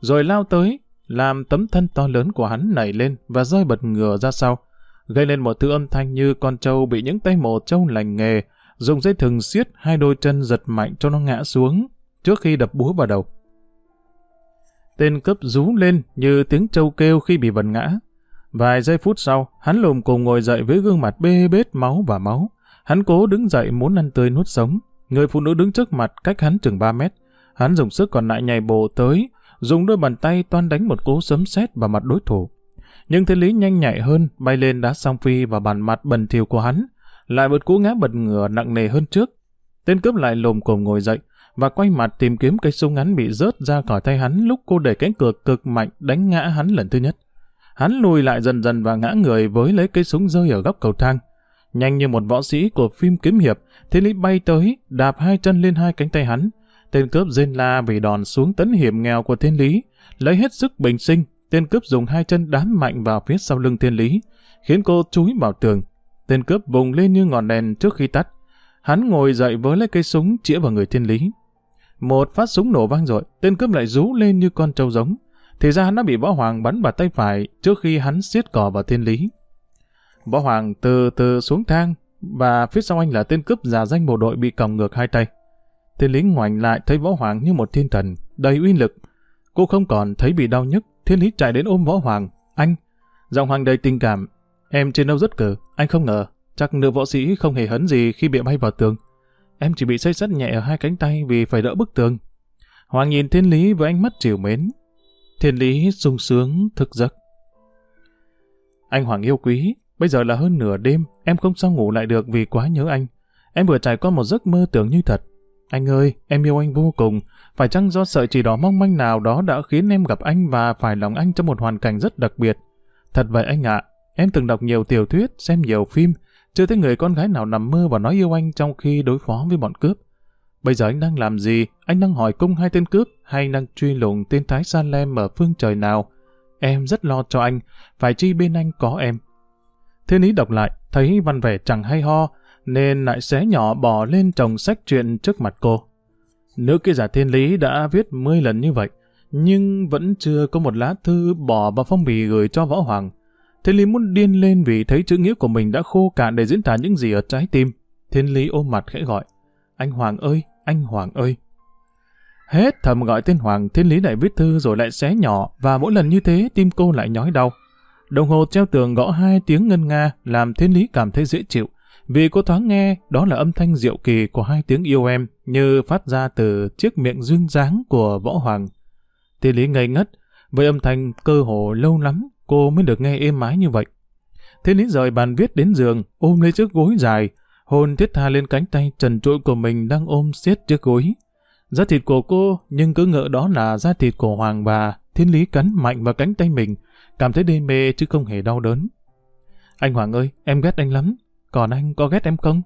Rồi lao tới, làm tấm thân to lớn của hắn nảy lên và rơi bật ngửa ra sau, gây lên một thứ âm thanh như con trâu bị những tay mổ trâu lành nghề, dùng dây thừng xiết hai đôi chân giật mạnh cho nó ngã xuống, trước khi đập búa vào đầu. Tên cướp rú lên như tiếng trâu kêu khi bị bật ngã. Vài giây phút sau, hắn lùm cùng ngồi dậy với gương mặt bê bết máu và máu. Hắn cố đứng dậy muốn ăn tươi nuốt sống. Người phụ nữ đứng trước mặt cách hắn chừng 3 mét. Hắn dùng sức còn lại nhảy bộ tới, dùng đôi bàn tay toan đánh một cú sấm sét vào mặt đối thủ. Nhưng thế lý nhanh nhạy hơn, bay lên đá song phi vào bàn mặt bần thỉu của hắn. Lại một cú ngã bật ngửa nặng nề hơn trước. Tên cướp lại lồm cồm ngồi dậy và quay mặt tìm kiếm cây súng ngắn bị rớt ra khỏi tay hắn lúc cô để cánh cửa cực mạnh đánh ngã hắn lần thứ nhất. Hắn lùi lại dần dần và ngã người với lấy cây súng rơi ở góc cầu thang. Nhanh như một võ sĩ của phim kiếm hiệp, Thiên Lý bay tới, đạp hai chân lên hai cánh tay hắn. Tên cướp rên la vì đòn xuống tấn hiểm nghèo của Thiên Lý. Lấy hết sức bình sinh, tên cướp dùng hai chân đám mạnh vào phía sau lưng Thiên Lý, khiến cô chúi vào tường. Tên cướp vùng lên như ngọn đèn trước khi tắt. Hắn ngồi dậy với lấy cây súng chĩa vào người Thiên Lý. Một phát súng nổ vang dội, tên cướp lại rú lên như con trâu giống. Thì ra hắn đã bị võ hoàng bắn vào tay phải trước khi hắn siết cỏ vào Thiên Lý. Võ Hoàng từ từ xuống thang, và phía sau anh là tên cướp giả danh bộ đội bị còng ngược hai tay. Tên lính ngoảnh lại thấy Võ Hoàng như một thiên thần, đầy uy lực. Cô không còn thấy bị đau nhức, thiên lý chạy đến ôm Võ Hoàng. Anh, giọng Hoàng đầy tình cảm. Em trên đâu rất cử, anh không ngờ, chắc nữ võ sĩ không hề hấn gì khi bị bay vào tường. Em chỉ bị xây sắt nhẹ ở hai cánh tay vì phải đỡ bức tường. Hoàng nhìn thiên lý với ánh mắt chiều mến. Thiên lý sung sướng, thức giấc. Anh Hoàng yêu quý, Bây giờ là hơn nửa đêm, em không sao ngủ lại được vì quá nhớ anh. Em vừa trải qua một giấc mơ tưởng như thật. Anh ơi, em yêu anh vô cùng. Phải chăng do sợi chỉ đỏ mong manh nào đó đã khiến em gặp anh và phải lòng anh trong một hoàn cảnh rất đặc biệt. Thật vậy anh ạ, em từng đọc nhiều tiểu thuyết, xem nhiều phim, chưa thấy người con gái nào nằm mơ và nói yêu anh trong khi đối phó với bọn cướp. Bây giờ anh đang làm gì? Anh đang hỏi cung hai tên cướp hay đang truy lùng tên Thái Sa Lem ở phương trời nào? Em rất lo cho anh, phải chi bên anh có em. Thiên ý đọc lại, thấy văn vẻ chẳng hay ho, nên lại xé nhỏ bỏ lên chồng sách truyện trước mặt cô. Nữ ký giả thiên lý đã viết 10 lần như vậy, nhưng vẫn chưa có một lá thư bỏ vào phong bì gửi cho Võ Hoàng. Thiên lý muốn điên lên vì thấy chữ nghĩa của mình đã khô cạn để diễn tả những gì ở trái tim. Thiên lý ôm mặt khẽ gọi, anh Hoàng ơi, anh Hoàng ơi. Hết thầm gọi tên Hoàng, thiên lý lại viết thư rồi lại xé nhỏ, và mỗi lần như thế tim cô lại nhói đau. Đồng hồ treo tường gõ hai tiếng ngân nga làm Thiên Lý cảm thấy dễ chịu, vì cô thoáng nghe đó là âm thanh diệu kỳ của hai tiếng yêu em như phát ra từ chiếc miệng duyên dáng của Võ Hoàng. Thiên Lý ngây ngất, với âm thanh cơ hồ lâu lắm cô mới được nghe êm ái như vậy. Thiên Lý rời bàn viết đến giường, ôm lấy chiếc gối dài, hôn thiết tha lên cánh tay trần trụi của mình đang ôm siết chiếc gối. Da thịt của cô nhưng cứ ngỡ đó là da thịt của Hoàng bà, Thiên Lý cắn mạnh vào cánh tay mình, cảm thấy đê mê chứ không hề đau đớn. Anh Hoàng ơi, em ghét anh lắm, còn anh có ghét em không?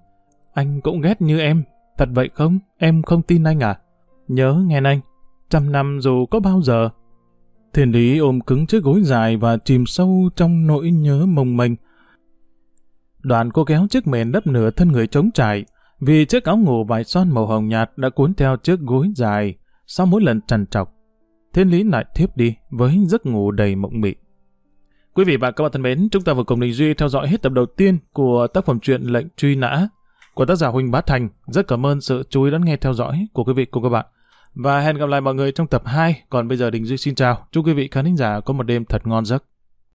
Anh cũng ghét như em, thật vậy không? Em không tin anh à? Nhớ nghe anh, trăm năm dù có bao giờ. Thiên lý ôm cứng chiếc gối dài và chìm sâu trong nỗi nhớ mông mênh. Đoàn cô kéo chiếc mền đắp nửa thân người trống trải, vì chiếc áo ngủ vải son màu hồng nhạt đã cuốn theo chiếc gối dài sau mỗi lần trằn trọc. Thiên lý lại thiếp đi với giấc ngủ đầy mộng mị. Quý vị và các bạn thân mến, chúng ta vừa cùng Đình Duy theo dõi hết tập đầu tiên của tác phẩm truyện Lệnh Truy Nã của tác giả Huỳnh Bá Thành. Rất cảm ơn sự chú ý lắng nghe theo dõi của quý vị cùng các bạn. Và hẹn gặp lại mọi người trong tập 2. Còn bây giờ Đình Duy xin chào. Chúc quý vị khán giả có một đêm thật ngon giấc.